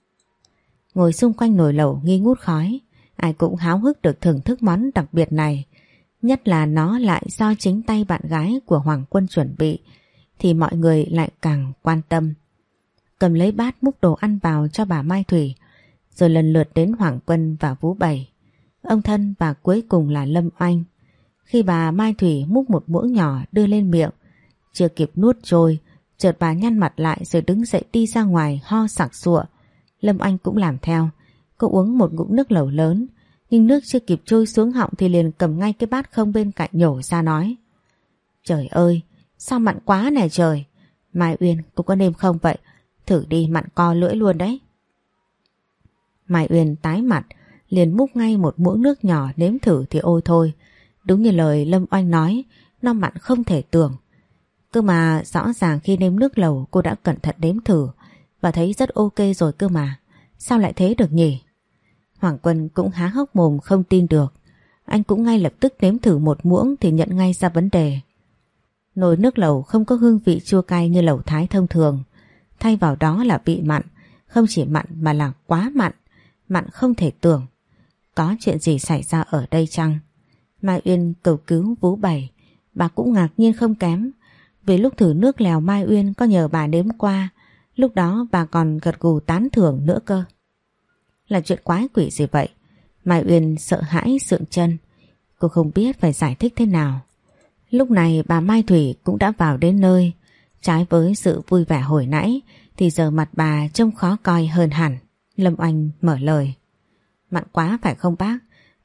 Ngồi xung quanh nồi lẩu nghi ngút khói. Ai cũng háo hức được thưởng thức món đặc biệt này. Nhất là nó lại do chính tay bạn gái của Hoàng Quân chuẩn bị. Thì mọi người lại càng quan tâm. Cầm lấy bát múc đồ ăn vào cho bà Mai Thủy rồi lần lượt đến Hoàng Quân và Vũ Bảy. Ông thân và cuối cùng là Lâm Oanh. Khi bà Mai Thủy múc một muỗng nhỏ đưa lên miệng, chưa kịp nuốt trôi, chợt bà nhăn mặt lại rồi đứng dậy đi ra ngoài ho sặc sụa. Lâm Anh cũng làm theo. Cô uống một ngụm nước lẩu lớn, nhưng nước chưa kịp trôi xuống họng thì liền cầm ngay cái bát không bên cạnh nhổ ra nói. Trời ơi, sao mặn quá này trời. Mai Uyên, cô có nêm không vậy? Thử đi mặn co lưỡi luôn đấy. Mai Uyên tái mặt, liền múc ngay một muỗng nước nhỏ nếm thử thì ôi thôi. Đúng như lời Lâm Oanh nói, nó mặn không thể tưởng. Cơ mà rõ ràng khi nêm nước lầu cô đã cẩn thận đếm thử và thấy rất ok rồi cơ mà. Sao lại thế được nhỉ? Hoàng Quân cũng há hốc mồm không tin được. Anh cũng ngay lập tức nếm thử một muỗng thì nhận ngay ra vấn đề. Nồi nước lẩu không có hương vị chua cay như lẩu thái thông thường. Thay vào đó là vị mặn, không chỉ mặn mà là quá mặn mặn không thể tưởng. Có chuyện gì xảy ra ở đây chăng? Mai Uyên cầu cứu Vũ Bảy, bà cũng ngạc nhiên không kém. Vì lúc thử nước lèo Mai Uyên có nhờ bà đếm qua, lúc đó bà còn gật gù tán thưởng nữa cơ. Là chuyện quái quỷ gì vậy? Mai Uyên sợ hãi sượng chân. Cô không biết phải giải thích thế nào. Lúc này bà Mai Thủy cũng đã vào đến nơi. Trái với sự vui vẻ hồi nãy thì giờ mặt bà trông khó coi hơn hẳn. Lâm Oanh mở lời. Mặn quá phải không bác?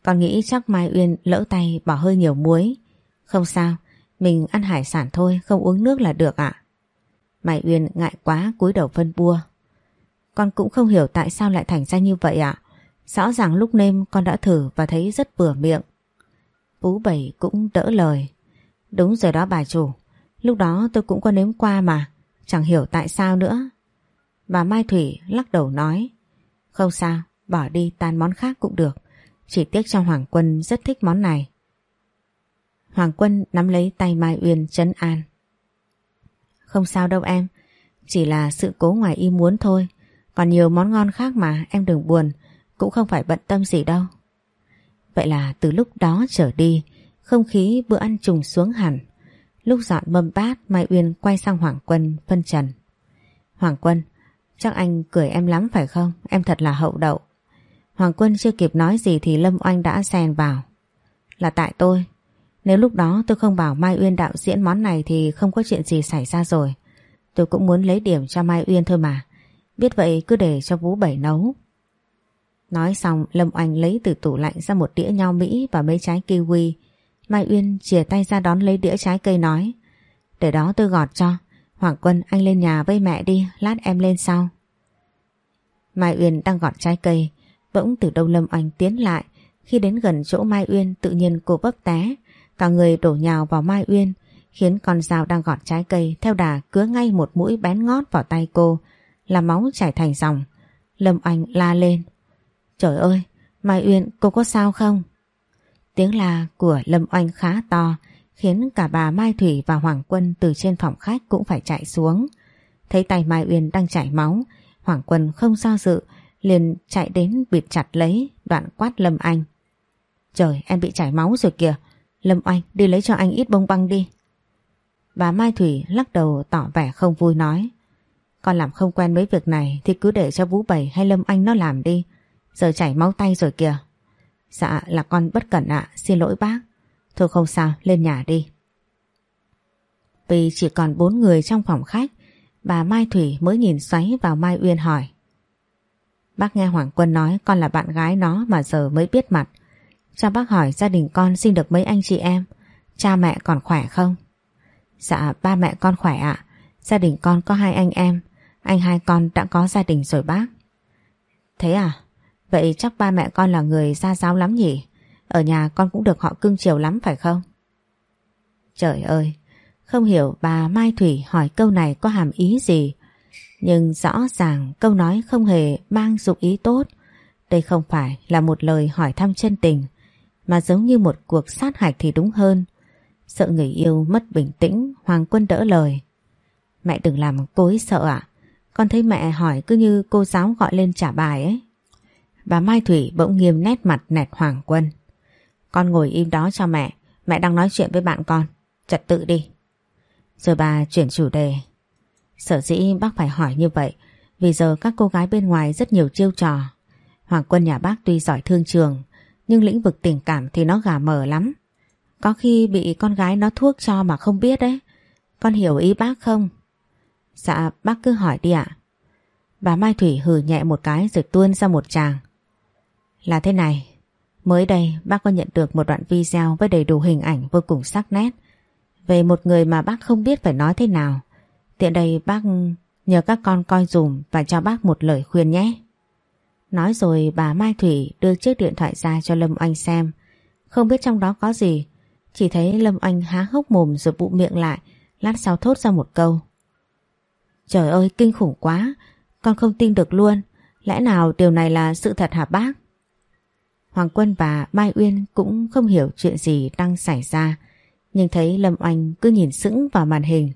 Con nghĩ chắc Mai Uyên lỡ tay bỏ hơi nhiều muối. Không sao, mình ăn hải sản thôi, không uống nước là được ạ. Mai Uyên ngại quá cúi đầu phân bua con cũng không hiểu tại sao lại thành ra như vậy ạ. Rõ ràng lúc nêm con đã thử và thấy rất bừa miệng. Phú Bảy cũng đỡ lời. Đúng rồi đó bà chủ. Lúc đó tôi cũng có nếm qua mà. Chẳng hiểu tại sao nữa. Bà Mai Thủy lắc đầu nói. Không sao, bỏ đi tan món khác cũng được. Chỉ tiếc trong Hoàng Quân rất thích món này. Hoàng Quân nắm lấy tay Mai Uyên chấn an. Không sao đâu em, chỉ là sự cố ngoài ý muốn thôi. Còn nhiều món ngon khác mà em đừng buồn, cũng không phải bận tâm gì đâu. Vậy là từ lúc đó trở đi, không khí bữa ăn trùng xuống hẳn. Lúc dọn mâm bát, Mai Uyên quay sang Hoàng Quân phân trần. Hoàng Quân, chắc anh cười em lắm phải không? Em thật là hậu đậu. Hoàng Quân chưa kịp nói gì thì Lâm Oanh đã xen vào. Là tại tôi. Nếu lúc đó tôi không bảo Mai Uyên đạo diễn món này thì không có chuyện gì xảy ra rồi. Tôi cũng muốn lấy điểm cho Mai Uyên thôi mà. Biết vậy cứ để cho Vũ Bảy nấu. Nói xong Lâm Oanh lấy từ tủ lạnh ra một đĩa nho Mỹ và mấy trái kiwi. Mai Uyên chìa tay ra đón lấy đĩa trái cây nói. Để đó tôi gọt cho. Hoàng Quân anh lên nhà với mẹ đi, lát em lên sau. Mai Uyên đang gọt trái cây. Bỗng từ đâu Lâm Oanh tiến lại. Khi đến gần chỗ Mai Uyên tự nhiên cô bấp té. Cả người đổ nhào vào Mai Uyên khiến con dao đang gọt trái cây theo đà cứa ngay một mũi bén ngót vào tay cô là máu chảy thành dòng. Lâm Anh la lên. Trời ơi, Mai Uyên cô có sao không? Tiếng la của Lâm Oanh khá to khiến cả bà Mai Thủy và Hoàng Quân từ trên phòng khách cũng phải chạy xuống. Thấy tay Mai Uyên đang chảy máu, Hoàng Quân không do dự, liền chạy đến bịt chặt lấy đoạn quát Lâm Anh. Trời em bị chảy máu rồi kìa, Lâm Anh đi lấy cho anh ít bông băng đi. Bà Mai Thủy lắc đầu tỏ vẻ không vui nói. Con làm không quen với việc này thì cứ để cho Vũ Bảy hay Lâm Anh nó làm đi. Giờ chảy máu tay rồi kìa. Dạ là con bất cẩn ạ, xin lỗi bác. Thôi không sao, lên nhà đi. Vì chỉ còn bốn người trong phòng khách, bà Mai Thủy mới nhìn xoáy vào Mai Uyên hỏi. Bác nghe Hoàng Quân nói con là bạn gái nó mà giờ mới biết mặt. Cho bác hỏi gia đình con xin được mấy anh chị em, cha mẹ còn khỏe không? Dạ ba mẹ con khỏe ạ, gia đình con có hai anh em, anh hai con đã có gia đình rồi bác. Thế à? Vậy chắc ba mẹ con là người gia giáo lắm nhỉ? Ở nhà con cũng được họ cưng chiều lắm phải không? Trời ơi, không hiểu bà Mai Thủy hỏi câu này có hàm ý gì. Nhưng rõ ràng câu nói không hề mang dụng ý tốt. Đây không phải là một lời hỏi thăm chân tình, mà giống như một cuộc sát hạch thì đúng hơn. Sợ người yêu mất bình tĩnh, Hoàng Quân đỡ lời. Mẹ đừng làm cô ấy sợ ạ. Con thấy mẹ hỏi cứ như cô giáo gọi lên trả bài ấy. Bà Mai Thủy bỗng nghiêm nét mặt nẹt Hoàng Quân. Con ngồi im đó cho mẹ, mẹ đang nói chuyện với bạn con. Trật tự đi. Rồi bà chuyển chủ đề. Sở dĩ bác phải hỏi như vậy vì giờ các cô gái bên ngoài rất nhiều chiêu trò. Hoàng Quân nhà bác tuy giỏi thương trường nhưng lĩnh vực tình cảm thì nó gà mờ lắm. Có khi bị con gái nó thuốc cho mà không biết đấy. Con hiểu ý bác không? Dạ bác cứ hỏi đi ạ. Bà Mai Thủy hử nhẹ một cái rồi tuôn ra một tràng. Là thế này, mới đây bác có nhận được một đoạn video với đầy đủ hình ảnh vô cùng sắc nét về một người mà bác không biết phải nói thế nào. Tiện đây bác nhờ các con coi dùm và cho bác một lời khuyên nhé. Nói rồi bà Mai Thủy đưa chiếc điện thoại ra cho Lâm Anh xem. Không biết trong đó có gì. Chỉ thấy Lâm Anh há hốc mồm rồi bụ miệng lại. Lát sau thốt ra một câu. Trời ơi, kinh khủng quá. Con không tin được luôn. Lẽ nào điều này là sự thật hả bác? Hoàng Quân và Mai Uyên cũng không hiểu chuyện gì đang xảy ra. Nhưng thấy Lâm Oanh cứ nhìn sững vào màn hình,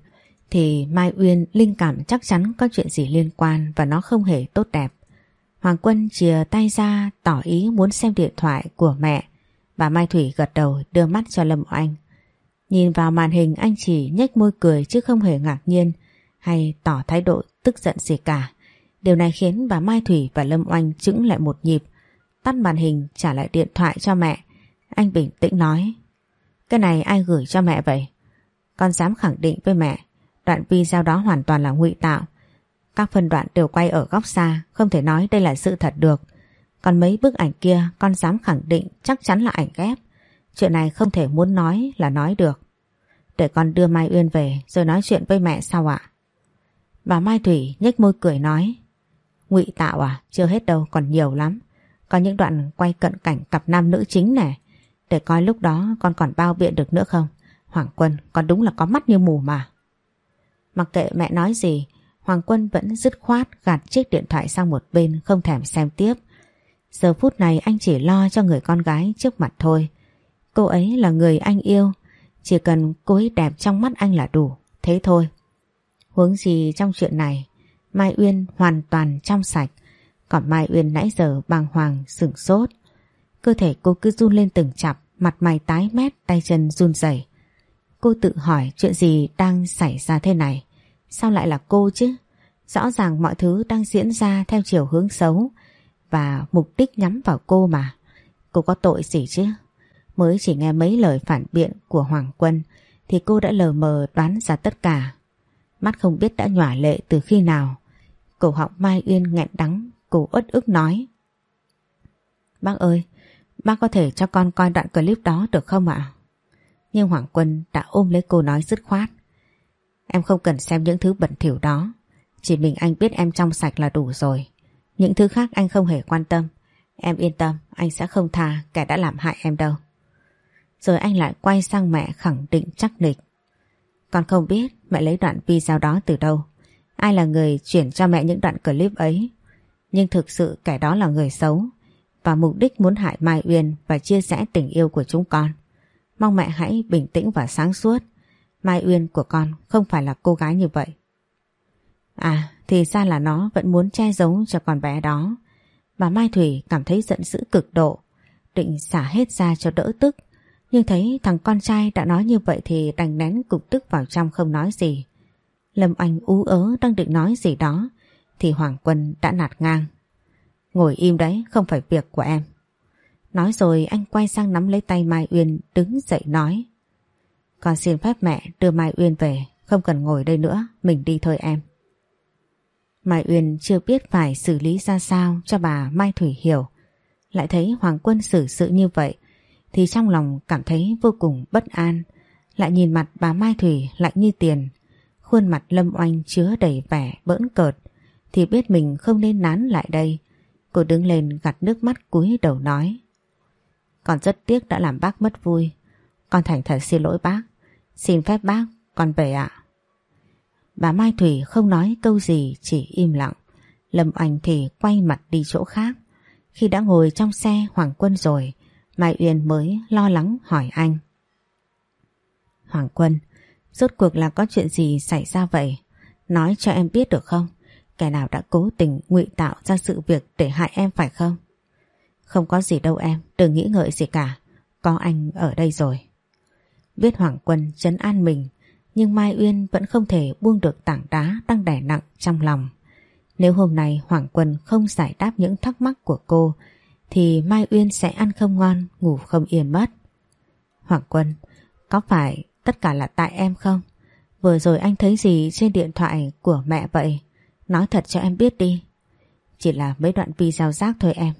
thì Mai Uyên linh cảm chắc chắn có chuyện gì liên quan và nó không hề tốt đẹp. Hoàng Quân chìa tay ra tỏ ý muốn xem điện thoại của mẹ. Bà Mai Thủy gật đầu đưa mắt cho Lâm Oanh. Nhìn vào màn hình, anh chỉ nhếch môi cười chứ không hề ngạc nhiên hay tỏ thái độ tức giận gì cả. Điều này khiến bà Mai Thủy và Lâm Oanh chững lại một nhịp, tắt màn hình trả lại điện thoại cho mẹ. Anh bình tĩnh nói, cái này ai gửi cho mẹ vậy? Con dám khẳng định với mẹ, đoạn video đó hoàn toàn là ngụy tạo. Các phân đoạn đều quay ở góc xa, không thể nói đây là sự thật được. Còn mấy bức ảnh kia con dám khẳng định chắc chắn là ảnh ghép. Chuyện này không thể muốn nói là nói được. Để con đưa Mai Uyên về rồi nói chuyện với mẹ sau ạ. Bà Mai Thủy nhếch môi cười nói ngụy tạo à? Chưa hết đâu, còn nhiều lắm. Có những đoạn quay cận cảnh cặp nam nữ chính nè, Để coi lúc đó con còn bao biện được nữa không? Hoàng Quân, con đúng là có mắt như mù mà. Mặc kệ mẹ nói gì, Hoàng Quân vẫn dứt khoát gạt chiếc điện thoại sang một bên không thèm xem tiếp. Giờ phút này anh chỉ lo cho người con gái trước mặt thôi. Cô ấy là người anh yêu, chỉ cần cô ấy đẹp trong mắt anh là đủ, thế thôi. Huống gì trong chuyện này, Mai Uyên hoàn toàn trong sạch, còn Mai Uyên nãy giờ bàng hoàng sửng sốt. Cơ thể cô cứ run lên từng chặp, mặt mày tái mét, tay chân run rẩy. Cô tự hỏi chuyện gì đang xảy ra thế này, sao lại là cô chứ? Rõ ràng mọi thứ đang diễn ra theo chiều hướng xấu và mục đích nhắm vào cô mà. Cô có tội gì chứ? Mới chỉ nghe mấy lời phản biện của Hoàng Quân thì cô đã lờ mờ đoán ra tất cả. Mắt không biết đã nhỏa lệ từ khi nào. Cổ họng Mai Uyên nghẹn đắng, cô uất ức nói. Bác ơi, bác có thể cho con coi đoạn clip đó được không ạ? Nhưng Hoàng Quân đã ôm lấy cô nói dứt khoát. Em không cần xem những thứ bẩn thỉu đó. Chỉ mình anh biết em trong sạch là đủ rồi. Những thứ khác anh không hề quan tâm. Em yên tâm, anh sẽ không tha kẻ đã làm hại em đâu. Rồi anh lại quay sang mẹ khẳng định chắc nịch. Con không biết mẹ lấy đoạn video đó từ đâu. Ai là người chuyển cho mẹ những đoạn clip ấy. Nhưng thực sự kẻ đó là người xấu, và mục đích muốn hại Mai Uyên và chia rẽ tình yêu của chúng con. Mong mẹ hãy bình tĩnh và sáng suốt. Mai Uyên của con không phải là cô gái như vậy. À thì ra là nó vẫn muốn che giấu cho con bé đó. Bà Mai Thủy cảm thấy giận dữ cực độ. Định xả hết ra cho đỡ tức. Nhưng thấy thằng con trai đã nói như vậy thì đành nén cục tức vào trong không nói gì. Lâm Anh ú ớ đang định nói gì đó thì Hoàng Quân đã nạt ngang. Ngồi im đấy, không phải việc của em. Nói rồi anh quay sang nắm lấy tay Mai Uyên đứng dậy nói. Con xin phép mẹ đưa Mai Uyên về, không cần ngồi đây nữa, mình đi thôi em. Mai Uyên chưa biết phải xử lý ra sao cho bà Mai Thủy hiểu. Lại thấy Hoàng Quân xử sự như vậy thì trong lòng cảm thấy vô cùng bất an. Lại nhìn mặt bà Mai Thủy lạnh như tiền. Khuôn mặt Lâm Oanh chứa đầy vẻ bỡn cợt thì biết mình không nên nán lại đây. Cô đứng lên gạt nước mắt cúi đầu nói. Con rất tiếc đã làm bác mất vui. Con thành thật xin lỗi bác. Xin phép bác, con về ạ. Bà Mai Thủy không nói câu gì chỉ im lặng. Lâm Oanh thì quay mặt đi chỗ khác. Khi đã ngồi trong xe Hoàng Quân rồi, Mai Uyên mới lo lắng hỏi anh. Hoàng Quân, rốt cuộc là có chuyện gì xảy ra vậy? Nói cho em biết được không? Kẻ nào đã cố tình ngụy tạo ra sự việc để hại em phải không? Không có gì đâu em, đừng nghĩ ngợi gì cả. Có anh ở đây rồi. Biết Hoàng Quân chấn an mình, nhưng Mai Uyên vẫn không thể buông được tảng đá đang đè nặng trong lòng. Nếu hôm nay Hoàng Quân không giải đáp những thắc mắc của cô, thì Mai Uyên sẽ ăn không ngon, ngủ không yên mất. Hoàng Quân, có phải tất cả là tại em không? Vừa rồi anh thấy gì trên điện thoại của mẹ vậy? Nói thật cho em biết đi. Chỉ là mấy đoạn video rác thôi em.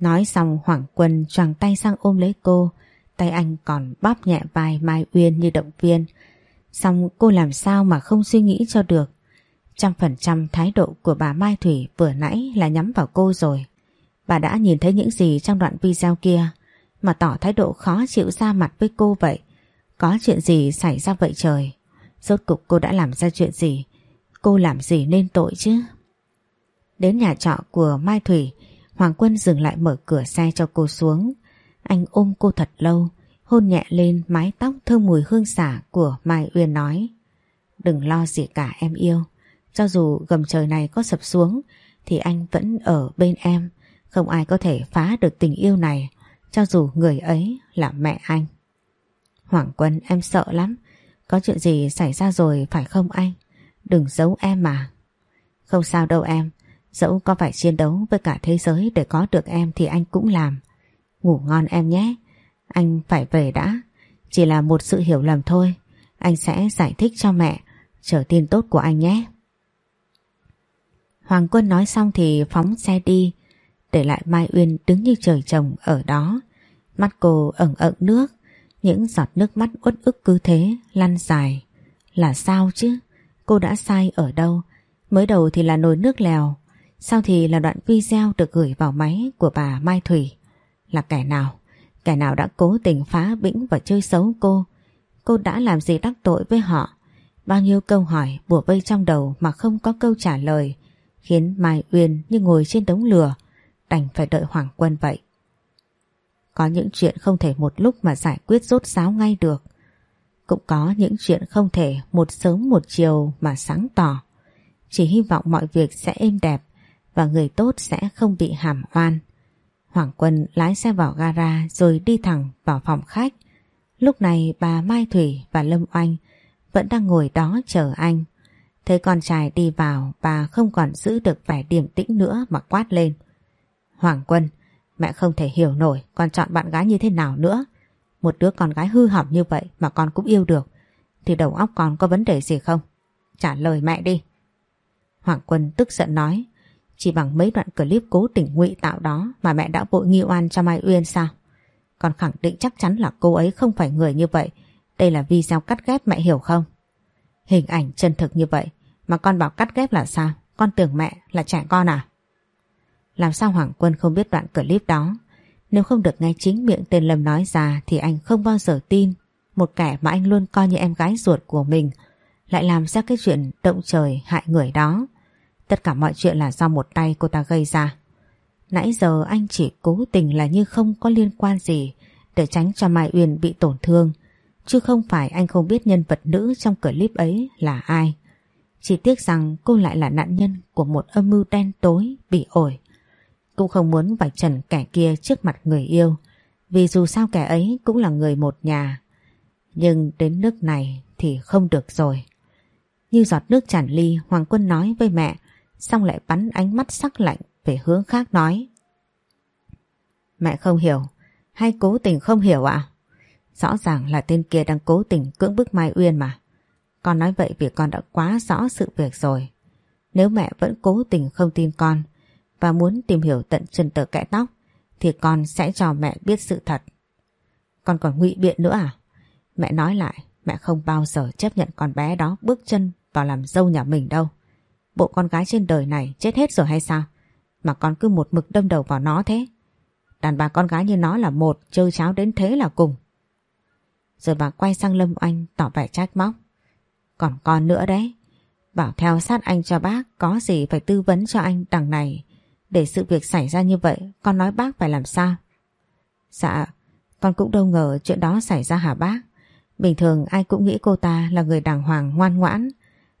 Nói xong Hoàng Quân choàng tay sang ôm lấy cô, tay anh còn bóp nhẹ vai Mai Uyên như động viên. Xong cô làm sao mà không suy nghĩ cho được. Trăm phần trăm thái độ của bà Mai Thủy vừa nãy là nhắm vào cô rồi. Bà đã nhìn thấy những gì trong đoạn video kia mà tỏ thái độ khó chịu ra mặt với cô vậy. Có chuyện gì xảy ra vậy trời? Rốt cục cô đã làm ra chuyện gì? Cô làm gì nên tội chứ? Đến nhà trọ của Mai Thủy, Hoàng Quân dừng lại mở cửa xe cho cô xuống. Anh ôm cô thật lâu, hôn nhẹ lên mái tóc thơm mùi hương xả của Mai Uyên nói. Đừng lo gì cả em yêu. Cho dù gầm trời này có sập xuống thì anh vẫn ở bên em. Không ai có thể phá được tình yêu này, cho dù người ấy là mẹ anh. Hoàng Quân, em sợ lắm. Có chuyện gì xảy ra rồi phải không anh? Đừng giấu em mà. Không sao đâu em. Dẫu có phải chiến đấu với cả thế giới để có được em thì anh cũng làm. Ngủ ngon em nhé. Anh phải về đã. Chỉ là một sự hiểu lầm thôi. Anh sẽ giải thích cho mẹ. Chờ tin tốt của anh nhé. Hoàng Quân nói xong thì phóng xe đi. Để lại Mai Uyên đứng như trời trồng ở đó. Mắt cô ẩn ẩn nước. Những giọt nước mắt uất ức cứ thế lăn dài. Là sao chứ? Cô đã sai ở đâu? Mới đầu thì là nồi nước lèo, sau thì là đoạn video được gửi vào máy của bà Mai Thủy. Là kẻ nào? Kẻ nào đã cố tình phá bĩnh và chơi xấu cô? Cô đã làm gì đắc tội với họ? Bao nhiêu câu hỏi bùa vây trong đầu mà không có câu trả lời khiến Mai Uyên như ngồi trên đống lửa đành phải đợi Hoàng Quân vậy. Có những chuyện không thể một lúc mà giải quyết rốt ráo ngay được. Cũng có những chuyện không thể một sớm một chiều mà sáng tỏ. Chỉ hy vọng mọi việc sẽ êm đẹp và người tốt sẽ không bị hàm oan. Hoàng Quân lái xe vào gara rồi đi thẳng vào phòng khách. Lúc này bà Mai Thủy và Lâm Oanh vẫn đang ngồi đó chờ anh. Thấy con trai đi vào, bà không còn giữ được vẻ điềm tĩnh nữa mà quát lên. Hoàng Quân, mẹ không thể hiểu nổi con chọn bạn gái như thế nào nữa. Một đứa con gái hư hỏng như vậy mà con cũng yêu được. Thì đầu óc con có vấn đề gì không? Trả lời mẹ đi. Hoàng Quân tức giận nói. Chỉ bằng mấy đoạn clip cố tình ngụy tạo đó mà mẹ đã vội nghi oan cho Mai Uyên sao? Con khẳng định chắc chắn là cô ấy không phải người như vậy. Đây là video cắt ghép mẹ hiểu không? Hình ảnh chân thực như vậy mà con bảo cắt ghép là sao? Con tưởng mẹ là trẻ con à? Làm sao Hoàng Quân không biết đoạn clip đó? Nếu không được nghe chính miệng tên Lâm nói ra thì anh không bao giờ tin một kẻ mà anh luôn coi như em gái ruột của mình lại làm ra cái chuyện động trời hại người đó. Tất cả mọi chuyện là do một tay cô ta gây ra. Nãy giờ anh chỉ cố tình là như không có liên quan gì để tránh cho Mai Uyên bị tổn thương. Chứ không phải anh không biết nhân vật nữ trong clip ấy là ai. Chỉ tiếc rằng cô lại là nạn nhân của một âm mưu đen tối, bị ổi. Cũng không muốn vạch trần kẻ kia trước mặt người yêu, vì dù sao kẻ ấy cũng là người một nhà. Nhưng đến nước này thì không được rồi. Như giọt nước tràn ly, Hoàng Quân nói với mẹ, xong lại bắn ánh mắt sắc lạnh về hướng khác nói. Mẹ không hiểu, hay cố tình không hiểu ạ? Rõ ràng là tên kia đang cố tình cưỡng bức Mai Uyên mà. Con nói vậy vì con đã quá rõ sự việc rồi. Nếu mẹ vẫn cố tình không tin con và muốn tìm hiểu tận chân tờ kẽ tóc thì con sẽ cho mẹ biết sự thật. Con còn ngụy biện nữa à? Mẹ nói lại, mẹ không bao giờ chấp nhận con bé đó bước chân vào làm dâu nhà mình đâu. Bộ con gái trên đời này chết hết rồi hay sao? Mà con cứ một mực đâm đầu vào nó thế. Đàn bà con gái như nó là một, chơi cháo đến thế là cùng. Rồi bà quay sang Lâm Anh tỏ vẻ trách móc. Còn con nữa đấy. Bảo theo sát anh cho bác có gì phải tư vấn cho anh đằng này. Để sự việc xảy ra như vậy con nói bác phải làm sao? Dạ, con cũng đâu ngờ chuyện đó xảy ra hả bác? Bình thường ai cũng nghĩ cô ta là người đàng hoàng ngoan ngoãn.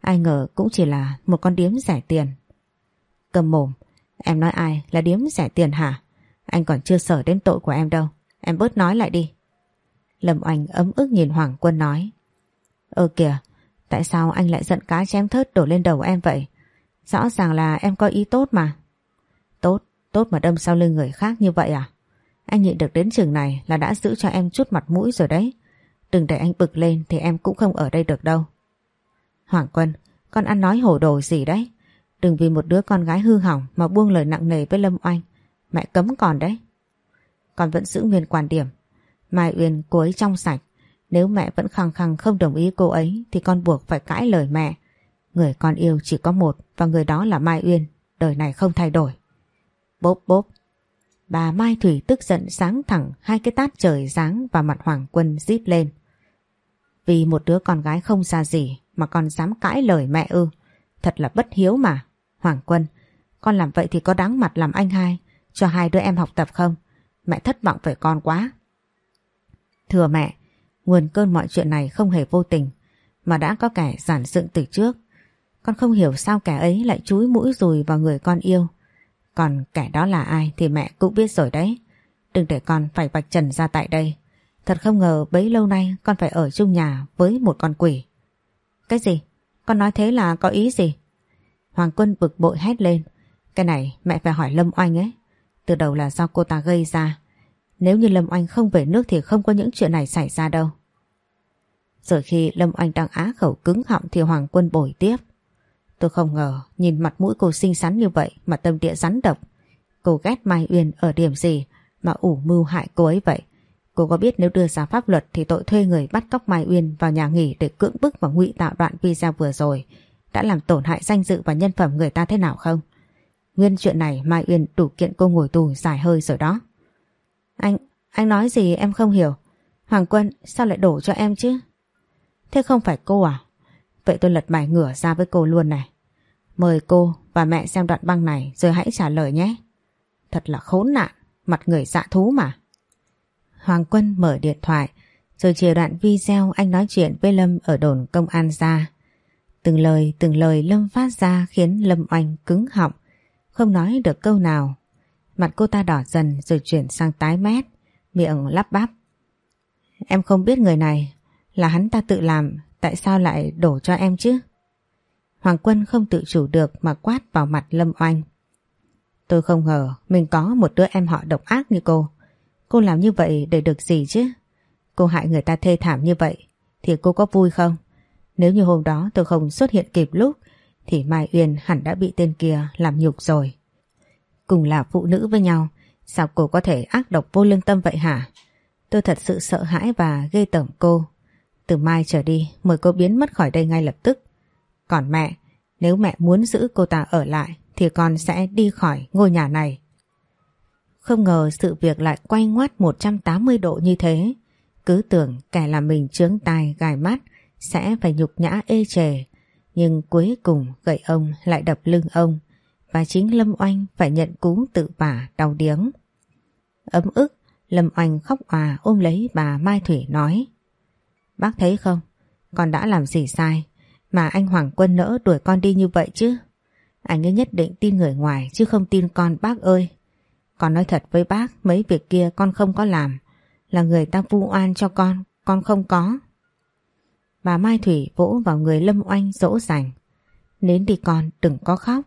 Ai ngờ cũng chỉ là một con điếm rẻ tiền. Cầm mồm, em nói ai là điếm rẻ tiền hả? Anh còn chưa sở đến tội của em đâu. Em bớt nói lại đi. Lâm Oanh ấm ức nhìn Hoàng Quân nói. Ơ kìa, tại sao anh lại giận cá chém thớt đổ lên đầu em vậy? Rõ ràng là em có ý tốt mà. Tốt, tốt mà đâm sau lưng người khác như vậy à? Anh nhịn được đến trường này là đã giữ cho em chút mặt mũi rồi đấy. Đừng để anh bực lên thì em cũng không ở đây được đâu. Hoàng Quân, con ăn nói hổ đồ gì đấy? Đừng vì một đứa con gái hư hỏng mà buông lời nặng nề với Lâm Oanh. Mẹ cấm còn đấy. Con vẫn giữ nguyên quan điểm. Mai Uyên cô ấy trong sạch. Nếu mẹ vẫn khăng khăng không đồng ý cô ấy thì con buộc phải cãi lời mẹ. Người con yêu chỉ có một và người đó là Mai Uyên. Đời này không thay đổi. Bốp bốp. Bà Mai Thủy tức giận sáng thẳng hai cái tát trời giáng vào mặt Hoàng Quân rít lên. Vì một đứa con gái không ra gì mà còn dám cãi lời mẹ ư. Thật là bất hiếu mà. Hoàng Quân, con làm vậy thì có đáng mặt làm anh hai cho hai đứa em học tập không? Mẹ thất vọng về con quá. Thưa mẹ, nguồn cơn mọi chuyện này không hề vô tình mà đã có kẻ giản dựng từ trước. Con không hiểu sao kẻ ấy lại chúi mũi rùi vào người con yêu. Còn kẻ đó là ai thì mẹ cũng biết rồi đấy. Đừng để con phải vạch trần ra tại đây. Thật không ngờ bấy lâu nay con phải ở chung nhà với một con quỷ. Cái gì? Con nói thế là có ý gì? Hoàng Quân bực bội hét lên. Cái này mẹ phải hỏi Lâm Oanh ấy. Từ đầu là do cô ta gây ra. Nếu như Lâm Oanh không về nước thì không có những chuyện này xảy ra đâu. Rồi khi Lâm Oanh đang á khẩu cứng họng thì Hoàng Quân bồi tiếp. Tôi không ngờ nhìn mặt mũi cô xinh xắn như vậy mà tâm địa rắn độc. Cô ghét Mai Uyên ở điểm gì mà ủ mưu hại cô ấy vậy. Cô có biết nếu đưa ra pháp luật thì tội thuê người bắt cóc Mai Uyên vào nhà nghỉ để cưỡng bức và ngụy tạo đoạn video vừa rồi đã làm tổn hại danh dự và nhân phẩm người ta thế nào không? Nguyên chuyện này Mai Uyên đủ kiện cô ngồi tù dài hơi rồi đó. Anh, anh nói gì em không hiểu. Hoàng Quân sao lại đổ cho em chứ? Thế không phải cô à? Vậy tôi lật bài ngửa ra với cô luôn này. Mời cô và mẹ xem đoạn băng này rồi hãy trả lời nhé. Thật là khốn nạn, mặt người dạ thú mà. Hoàng Quân mở điện thoại rồi chia đoạn video anh nói chuyện với Lâm ở đồn công an ra. Từng lời từng lời Lâm phát ra khiến Lâm Oanh cứng họng, không nói được câu nào. Mặt cô ta đỏ dần rồi chuyển sang tái mét, miệng lắp bắp. Em không biết người này là hắn ta tự làm, tại sao lại đổ cho em chứ? Hoàng Quân không tự chủ được mà quát vào mặt Lâm Oanh. Tôi không ngờ mình có một đứa em họ độc ác như cô. Cô làm như vậy để được gì chứ? Cô hại người ta thê thảm như vậy thì cô có vui không? Nếu như hôm đó tôi không xuất hiện kịp lúc thì Mai Uyên hẳn đã bị tên kia làm nhục rồi. Cùng là phụ nữ với nhau, sao cô có thể ác độc vô lương tâm vậy hả? Tôi thật sự sợ hãi và ghê tởm cô. Từ mai trở đi, mời cô biến mất khỏi đây ngay lập tức. Còn mẹ, nếu mẹ muốn giữ cô ta ở lại thì con sẽ đi khỏi ngôi nhà này. Không ngờ sự việc lại quay ngoắt 180 độ như thế. Cứ tưởng kẻ làm mình trướng tai gài mắt sẽ phải nhục nhã ê chề. Nhưng cuối cùng gậy ông lại đập lưng ông và chính Lâm Oanh phải nhận cú tự vả đau điếng. Ấm ức, Lâm Oanh khóc òa ôm lấy bà Mai Thủy nói Bác thấy không, con đã làm gì sai mà anh Hoàng Quân nỡ đuổi con đi như vậy chứ? Anh ấy nhất định tin người ngoài chứ không tin con bác ơi. Con nói thật với bác mấy việc kia con không có làm. Là người ta vu oan cho con, con không có. Bà Mai Thủy vỗ vào người Lâm Oanh dỗ dành. Nến đi con, đừng có khóc.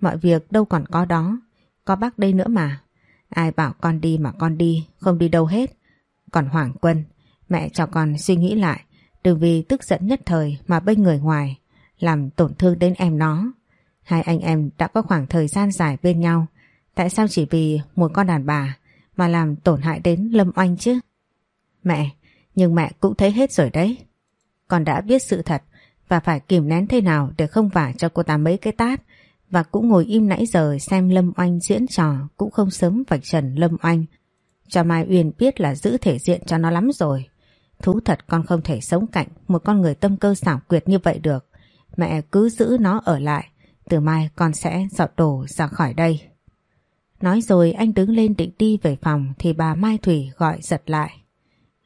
Mọi việc đâu còn có đó. Có bác đây nữa mà. Ai bảo con đi mà con đi, không đi đâu hết. Còn Hoàng Quân, mẹ cho con suy nghĩ lại. Đừng vì tức giận nhất thời mà bênh người ngoài, làm tổn thương đến em nó. Hai anh em đã có khoảng thời gian dài bên nhau. Tại sao chỉ vì một con đàn bà mà làm tổn hại đến Lâm Oanh chứ? Mẹ, nhưng mẹ cũng thấy hết rồi đấy. Con đã biết sự thật và phải kìm nén thế nào để không vả cho cô ta mấy cái tát và cũng ngồi im nãy giờ xem Lâm Oanh diễn trò cũng không sớm vạch trần Lâm Oanh. Cho Mai Uyên biết là giữ thể diện cho nó lắm rồi. Thú thật con không thể sống cạnh một con người tâm cơ xảo quyệt như vậy được. Mẹ cứ giữ nó ở lại. Từ mai con sẽ dọn đồ ra khỏi đây. Nói rồi anh đứng lên định đi về phòng thì bà Mai Thủy gọi giật lại.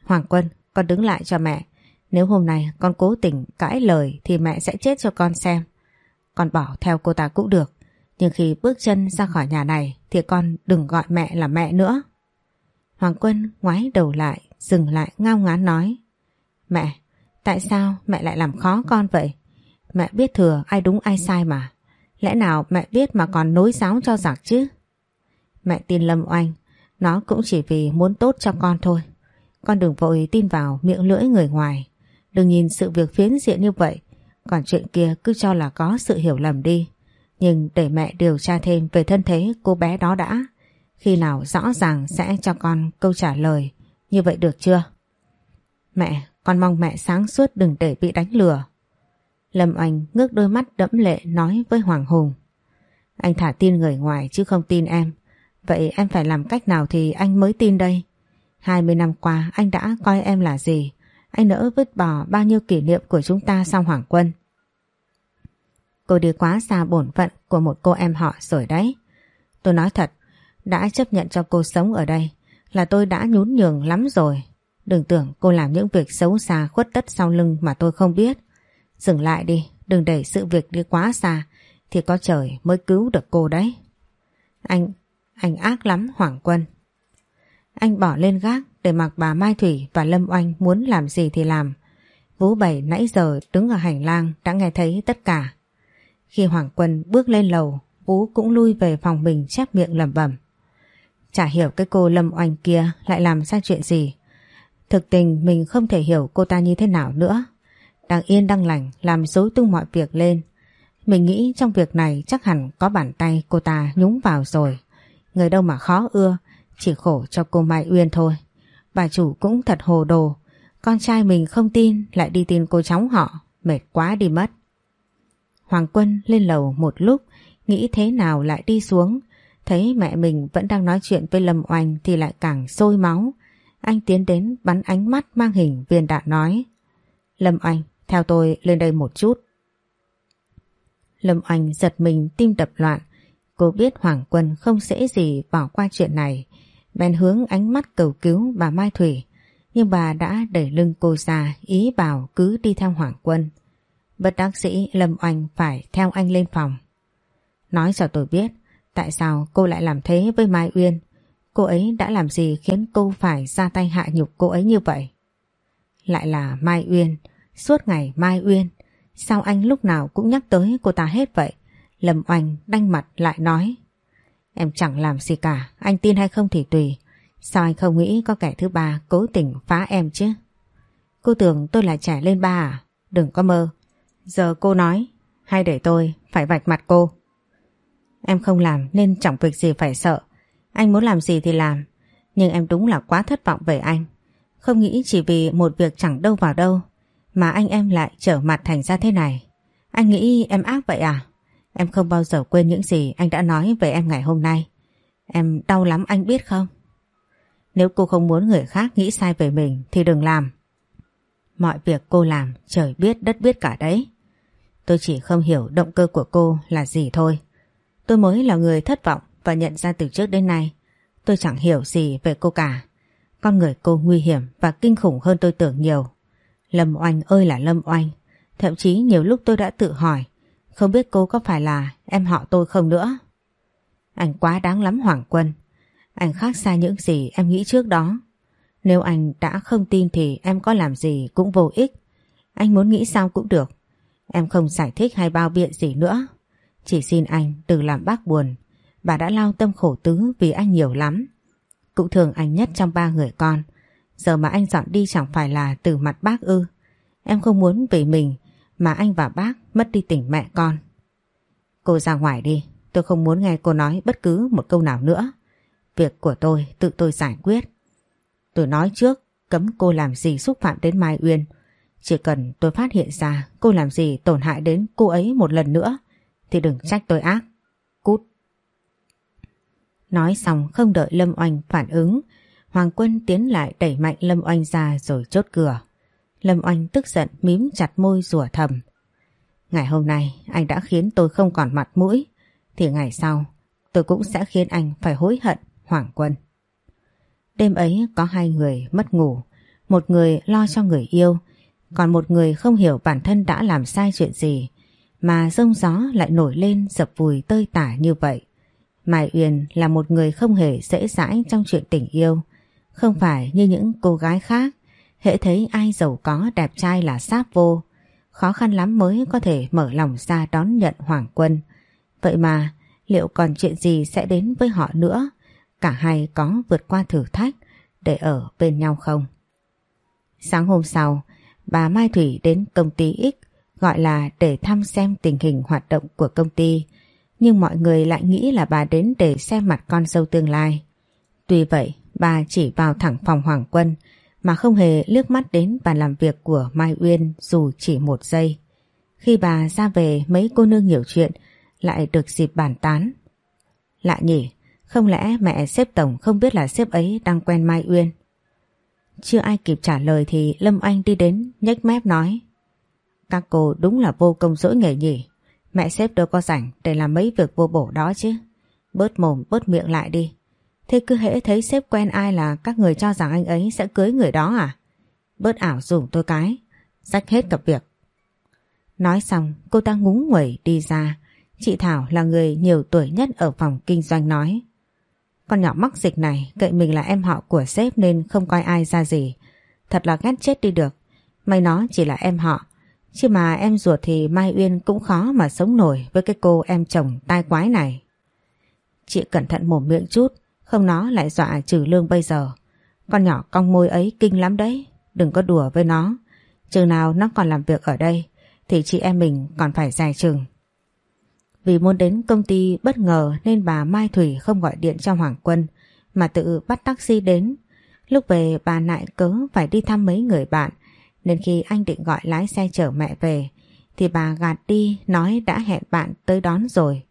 Hoàng Quân, con đứng lại cho mẹ. Nếu hôm nay con cố tình cãi lời thì mẹ sẽ chết cho con xem. Con bỏ theo cô ta cũng được. Nhưng khi bước chân ra khỏi nhà này thì con đừng gọi mẹ là mẹ nữa. Hoàng Quân ngoái đầu lại, dừng lại ngao ngán nói. Mẹ, tại sao mẹ lại làm khó con vậy? Mẹ biết thừa ai đúng ai sai mà. Lẽ nào mẹ biết mà còn nối giáo cho giặc chứ? Mẹ tin Lâm Oanh, nó cũng chỉ vì muốn tốt cho con thôi. Con đừng vội tin vào miệng lưỡi người ngoài. Đừng nhìn sự việc phiến diện như vậy. Còn chuyện kia cứ cho là có sự hiểu lầm đi. Nhưng để mẹ điều tra thêm về thân thế cô bé đó đã. Khi nào rõ ràng sẽ cho con câu trả lời. Như vậy được chưa? Mẹ, con mong mẹ sáng suốt đừng để bị đánh lừa. Lâm Anh ngước đôi mắt đẫm lệ nói với Hoàng Hùng. Anh thả tin người ngoài chứ không tin em. Vậy em phải làm cách nào thì anh mới tin đây? 20 năm qua anh đã coi em là gì? Anh nỡ vứt bỏ bao nhiêu kỷ niệm của chúng ta sau Hoàng Quân? Cô đi quá xa bổn phận của một cô em họ rồi đấy. Tôi nói thật, đã chấp nhận cho cô sống ở đây là tôi đã nhún nhường lắm rồi. Đừng tưởng cô làm những việc xấu xa khuất tất sau lưng mà tôi không biết. Dừng lại đi, đừng để sự việc đi quá xa thì có trời mới cứu được cô đấy. Anh, anh ác lắm Hoàng Quân. Anh bỏ lên gác để mặc bà Mai Thủy và Lâm Oanh muốn làm gì thì làm. Vũ Bảy nãy giờ đứng ở hành lang đã nghe thấy tất cả. Khi Hoàng Quân bước lên lầu, Vũ cũng lui về phòng mình chép miệng lẩm bẩm. Chả hiểu cái cô Lâm Oanh kia lại làm ra chuyện gì. Thực tình mình không thể hiểu cô ta như thế nào nữa. Đang yên đang lành làm dối tung mọi việc lên. Mình nghĩ trong việc này chắc hẳn có bàn tay cô ta nhúng vào rồi. Người đâu mà khó ưa, chỉ khổ cho cô Mai Uyên thôi. Bà chủ cũng thật hồ đồ. Con trai mình không tin lại đi tin cô cháu họ, mệt quá đi mất. Hoàng Quân lên lầu một lúc, nghĩ thế nào lại đi xuống. Thấy mẹ mình vẫn đang nói chuyện với Lâm Oanh thì lại càng sôi máu. Anh tiến đến bắn ánh mắt mang hình viên đạn nói. Lâm Oanh, theo tôi lên đây một chút. Lâm Oanh giật mình tim đập loạn. Cô biết Hoàng Quân không dễ gì bỏ qua chuyện này. Bèn hướng ánh mắt cầu cứu bà Mai Thủy. Nhưng bà đã đẩy lưng cô ra ý bảo cứ đi theo Hoàng Quân. Bất đắc sĩ Lâm Oanh phải theo anh lên phòng. Nói cho tôi biết tại sao cô lại làm thế với Mai Uyên. Cô ấy đã làm gì khiến cô phải ra tay hạ nhục cô ấy như vậy? Lại là Mai Uyên, suốt ngày Mai Uyên. Sao anh lúc nào cũng nhắc tới cô ta hết vậy? Lâm Oanh đanh mặt lại nói. Em chẳng làm gì cả, anh tin hay không thì tùy. Sao anh không nghĩ có kẻ thứ ba cố tình phá em chứ? Cô tưởng tôi là trẻ lên ba à? Đừng có mơ. Giờ cô nói, hay để tôi phải vạch mặt cô? Em không làm nên chẳng việc gì phải sợ. Anh muốn làm gì thì làm. Nhưng em đúng là quá thất vọng về anh. Không nghĩ chỉ vì một việc chẳng đâu vào đâu, mà anh em lại trở mặt thành ra thế này. Anh nghĩ em ác vậy à? Em không bao giờ quên những gì anh đã nói về em ngày hôm nay. Em đau lắm anh biết không? Nếu cô không muốn người khác nghĩ sai về mình thì đừng làm. Mọi việc cô làm, trời biết, đất biết cả đấy. Tôi chỉ không hiểu động cơ của cô là gì thôi. Tôi mới là người thất vọng và nhận ra từ trước đến nay, tôi chẳng hiểu gì về cô cả. Con người cô nguy hiểm và kinh khủng hơn tôi tưởng nhiều. Lâm Oanh ơi là Lâm Oanh. Thậm chí nhiều lúc tôi đã tự hỏi, không biết cô có phải là em họ tôi không nữa. Anh quá đáng lắm, Hoàng Quân. Anh khác xa những gì em nghĩ trước đó. Nếu anh đã không tin thì em có làm gì cũng vô ích. Anh muốn nghĩ sao cũng được. Em không giải thích hay bao biện gì nữa. Chỉ xin anh đừng làm bác buồn. Bà đã lao tâm khổ tứ vì anh nhiều lắm. Cũng thường anh nhất trong ba người con. Giờ mà anh dọn đi chẳng phải là từ mặt bác ư. Em không muốn vì mình mà anh và bác mất đi tình mẹ con. Cô ra ngoài đi. Tôi không muốn nghe cô nói bất cứ một câu nào nữa. Việc của tôi tự tôi giải quyết. Tôi nói trước, cấm cô làm gì xúc phạm đến Mai Uyên. Chỉ cần tôi phát hiện ra cô làm gì tổn hại đến cô ấy một lần nữa thì đừng trách tôi ác. Cút. Nói xong không đợi Lâm Oanh phản ứng Hoàng Quân tiến lại đẩy mạnh Lâm Oanh ra rồi chốt cửa. Lâm Oanh tức giận mím chặt môi rủa thầm. Ngày hôm nay anh đã khiến tôi không còn mặt mũi thì ngày sau tôi cũng sẽ khiến anh phải hối hận Hoàng Quân. Đêm ấy có hai người mất ngủ, một người lo cho người yêu, còn một người không hiểu bản thân đã làm sai chuyện gì mà rông gió lại nổi lên dập vùi tơi tả như vậy. Mai Uyên là một người không hề dễ dãi trong chuyện tình yêu, không phải như những cô gái khác, hệ thấy ai giàu có đẹp trai là sáp vô, khó khăn lắm mới có thể mở lòng ra đón nhận Hoàng Quân. Vậy mà liệu còn chuyện gì sẽ đến với họ nữa? Cả hai có vượt qua thử thách để ở bên nhau không? Sáng hôm sau, bà Mai Thủy đến công ty X gọi là để thăm xem tình hình hoạt động của công ty. Nhưng mọi người lại nghĩ là bà đến để xem mặt con dâu tương lai. Tuy vậy, bà chỉ vào thẳng phòng Hoàng Quân mà không hề liếc mắt đến bàn làm việc của Mai Uyên dù chỉ một giây. Khi bà ra về mấy cô nương nhiều chuyện lại được dịp bàn tán. Lạ nhỉ, không lẽ mẹ xếp tổng không biết là xếp ấy đang quen Mai Uyên? Chưa ai kịp trả lời thì Lâm Anh đi đến nhếch mép nói các cô đúng là vô công dỗi nghề nhỉ Mẹ xếp đâu có rảnh để làm mấy việc vô bổ đó chứ Bớt mồm bớt miệng lại đi Thế cứ hễ thấy sếp quen ai là các người cho rằng anh ấy sẽ cưới người đó à? Bớt ảo dùng tôi cái, rách hết cặp việc. Nói xong cô ta ngúng nguẩy đi ra. Chị Thảo là người nhiều tuổi nhất ở phòng kinh doanh nói. Con nhỏ mắc dịch này cậy mình là em họ của sếp nên không coi ai ra gì. Thật là ghét chết đi được. May nó chỉ là em họ. Chứ mà em ruột thì Mai Uyên cũng khó mà sống nổi với cái cô em chồng tai quái này. Chị cẩn thận mồm miệng chút, không nó lại dọa trừ lương bây giờ. Con nhỏ cong môi ấy kinh lắm đấy. Đừng có đùa với nó. Chừng nào nó còn làm việc ở đây, thì chị em mình còn phải dài chừng. Vì muốn đến công ty bất ngờ nên bà Mai Thủy không gọi điện cho Hoàng Quân, mà tự bắt taxi đến. Lúc về bà nại cớ phải đi thăm mấy người bạn nên khi anh định gọi lái xe chở mẹ về thì bà gạt đi nói đã hẹn bạn tới đón rồi.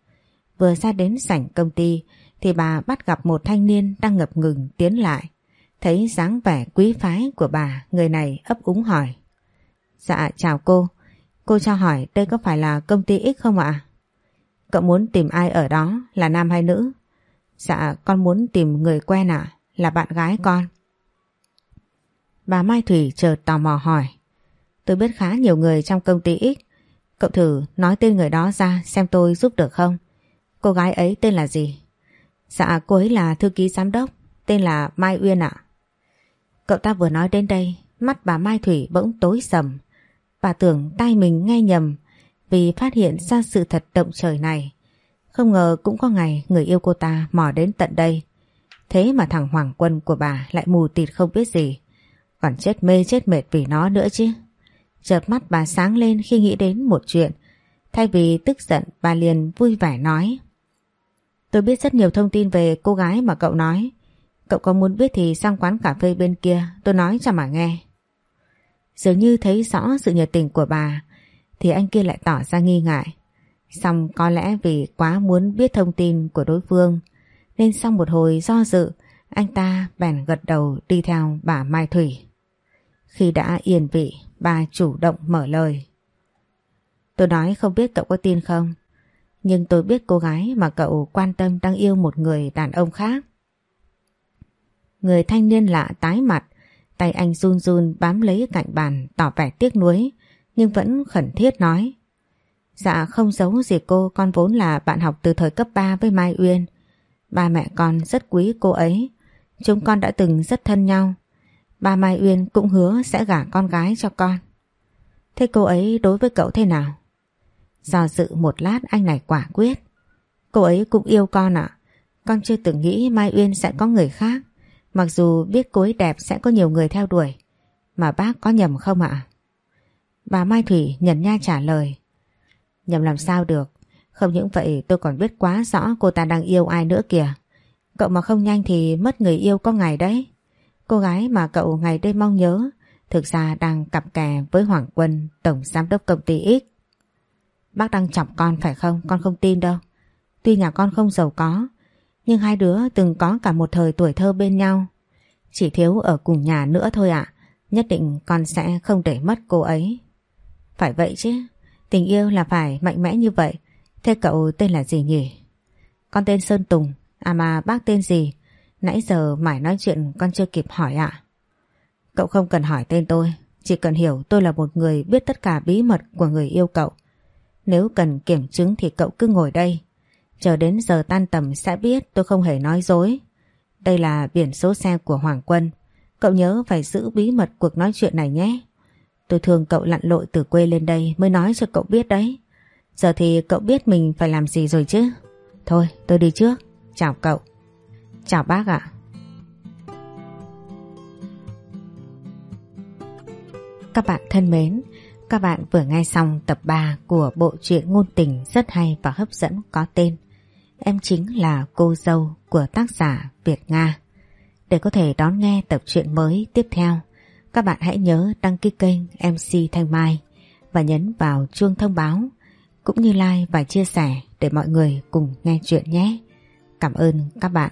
Vừa ra đến sảnh công ty thì bà bắt gặp một thanh niên đang ngập ngừng tiến lại. Thấy dáng vẻ quý phái của bà, người này ấp úng hỏi. Dạ chào cô, cô cho hỏi đây có phải là công ty X không ạ? Cậu muốn tìm ai ở đó, là nam hay nữ? Dạ con muốn tìm người quen ạ, là bạn gái con. Bà Mai Thủy chợt tò mò hỏi. Tôi biết khá nhiều người trong công ty X. Cậu thử nói tên người đó ra xem tôi giúp được không? Cô gái ấy tên là gì? Dạ cô ấy là thư ký giám đốc, tên là Mai Uyên ạ. Cậu ta vừa nói đến đây, mắt bà Mai Thủy bỗng tối sầm. Bà tưởng tay mình nghe nhầm vì phát hiện ra sự thật động trời này. Không ngờ cũng có ngày người yêu cô ta mò đến tận đây. Thế mà thằng Hoàng Quân của bà lại mù tịt không biết gì. Còn chết mê, chết mệt vì nó nữa chứ. Chợt mắt bà sáng lên khi nghĩ đến một chuyện. Thay vì tức giận, bà liền vui vẻ nói. Tôi biết rất nhiều thông tin về cô gái mà cậu nói. Cậu có muốn biết thì sang quán cà phê bên kia, tôi nói cho mà nghe. Dường như thấy rõ sự nhiệt tình của bà, thì anh kia lại tỏ ra nghi ngại. Xong có lẽ vì quá muốn biết thông tin của đối phương, nên sau một hồi do dự, anh ta bèn gật đầu đi theo bà Mai Thủy. Khi đã yên vị bà chủ động mở lời. Tôi nói không biết cậu có tin không nhưng tôi biết cô gái mà cậu quan tâm đang yêu một người đàn ông khác. Người thanh niên lạ tái mặt, tay anh run run bám lấy cạnh bàn tỏ vẻ tiếc nuối, nhưng vẫn khẩn thiết nói. Dạ không giấu gì cô, con vốn là bạn học từ thời cấp 3 với Mai Uyên. Ba mẹ con rất quý cô ấy, chúng con đã từng rất thân nhau. Ba Mai Uyên cũng hứa sẽ gả con gái cho con. Thế cô ấy đối với cậu thế nào? Do dự một lát anh này quả quyết. Cô ấy cũng yêu con ạ. Con chưa từng nghĩ Mai Uyên sẽ có người khác. Mặc dù biết cô ấy đẹp sẽ có nhiều người theo đuổi. Mà bác có nhầm không ạ? Bà Mai Thủy nhận nha trả lời. Nhầm làm sao được. Không những vậy, tôi còn biết quá rõ cô ta đang yêu ai nữa kìa. Cậu mà không nhanh thì mất người yêu có ngày đấy. Cô gái mà cậu ngày đêm mong nhớ thực ra đang cặp kè với Hoàng Quân, tổng giám đốc công ty X. Bác đang chọc con phải không? Con không tin đâu. Tuy nhà con không giàu có, nhưng hai đứa từng có cả một thời tuổi thơ bên nhau. Chỉ thiếu ở cùng nhà nữa thôi ạ. Nhất định con sẽ không để mất cô ấy. Phải vậy chứ. Tình yêu là phải mạnh mẽ như vậy. Thế cậu tên là gì nhỉ? Con tên Sơn Tùng. À mà bác tên gì? Nãy giờ mải nói chuyện, con chưa kịp hỏi ạ. Cậu không cần hỏi tên tôi. Chỉ cần hiểu tôi là một người biết tất cả bí mật của người yêu cậu. Nếu cần kiểm chứng thì cậu cứ ngồi đây. Chờ đến giờ tan tầm sẽ biết tôi không hề nói dối. Đây là biển số xe của Hoàng Quân. Cậu nhớ phải giữ bí mật cuộc nói chuyện này nhé. Tôi thường cậu lặn lội từ quê lên đây mới nói cho cậu biết đấy. Giờ thì cậu biết mình phải làm gì rồi chứ. Thôi, tôi đi trước. Chào cậu. Chào bác ạ. Các bạn thân mến, các bạn vừa nghe xong tập 3 của bộ truyện ngôn tình rất hay và hấp dẫn có tên Em chính là cô dâu của tác giả Việt Nga. Để có thể đón nghe tập truyện mới tiếp theo, các bạn hãy nhớ đăng ký kênh MC Thanh Mai và nhấn vào chuông thông báo cũng như like và chia sẻ để mọi người cùng nghe chuyện nhé. Cảm ơn các bạn.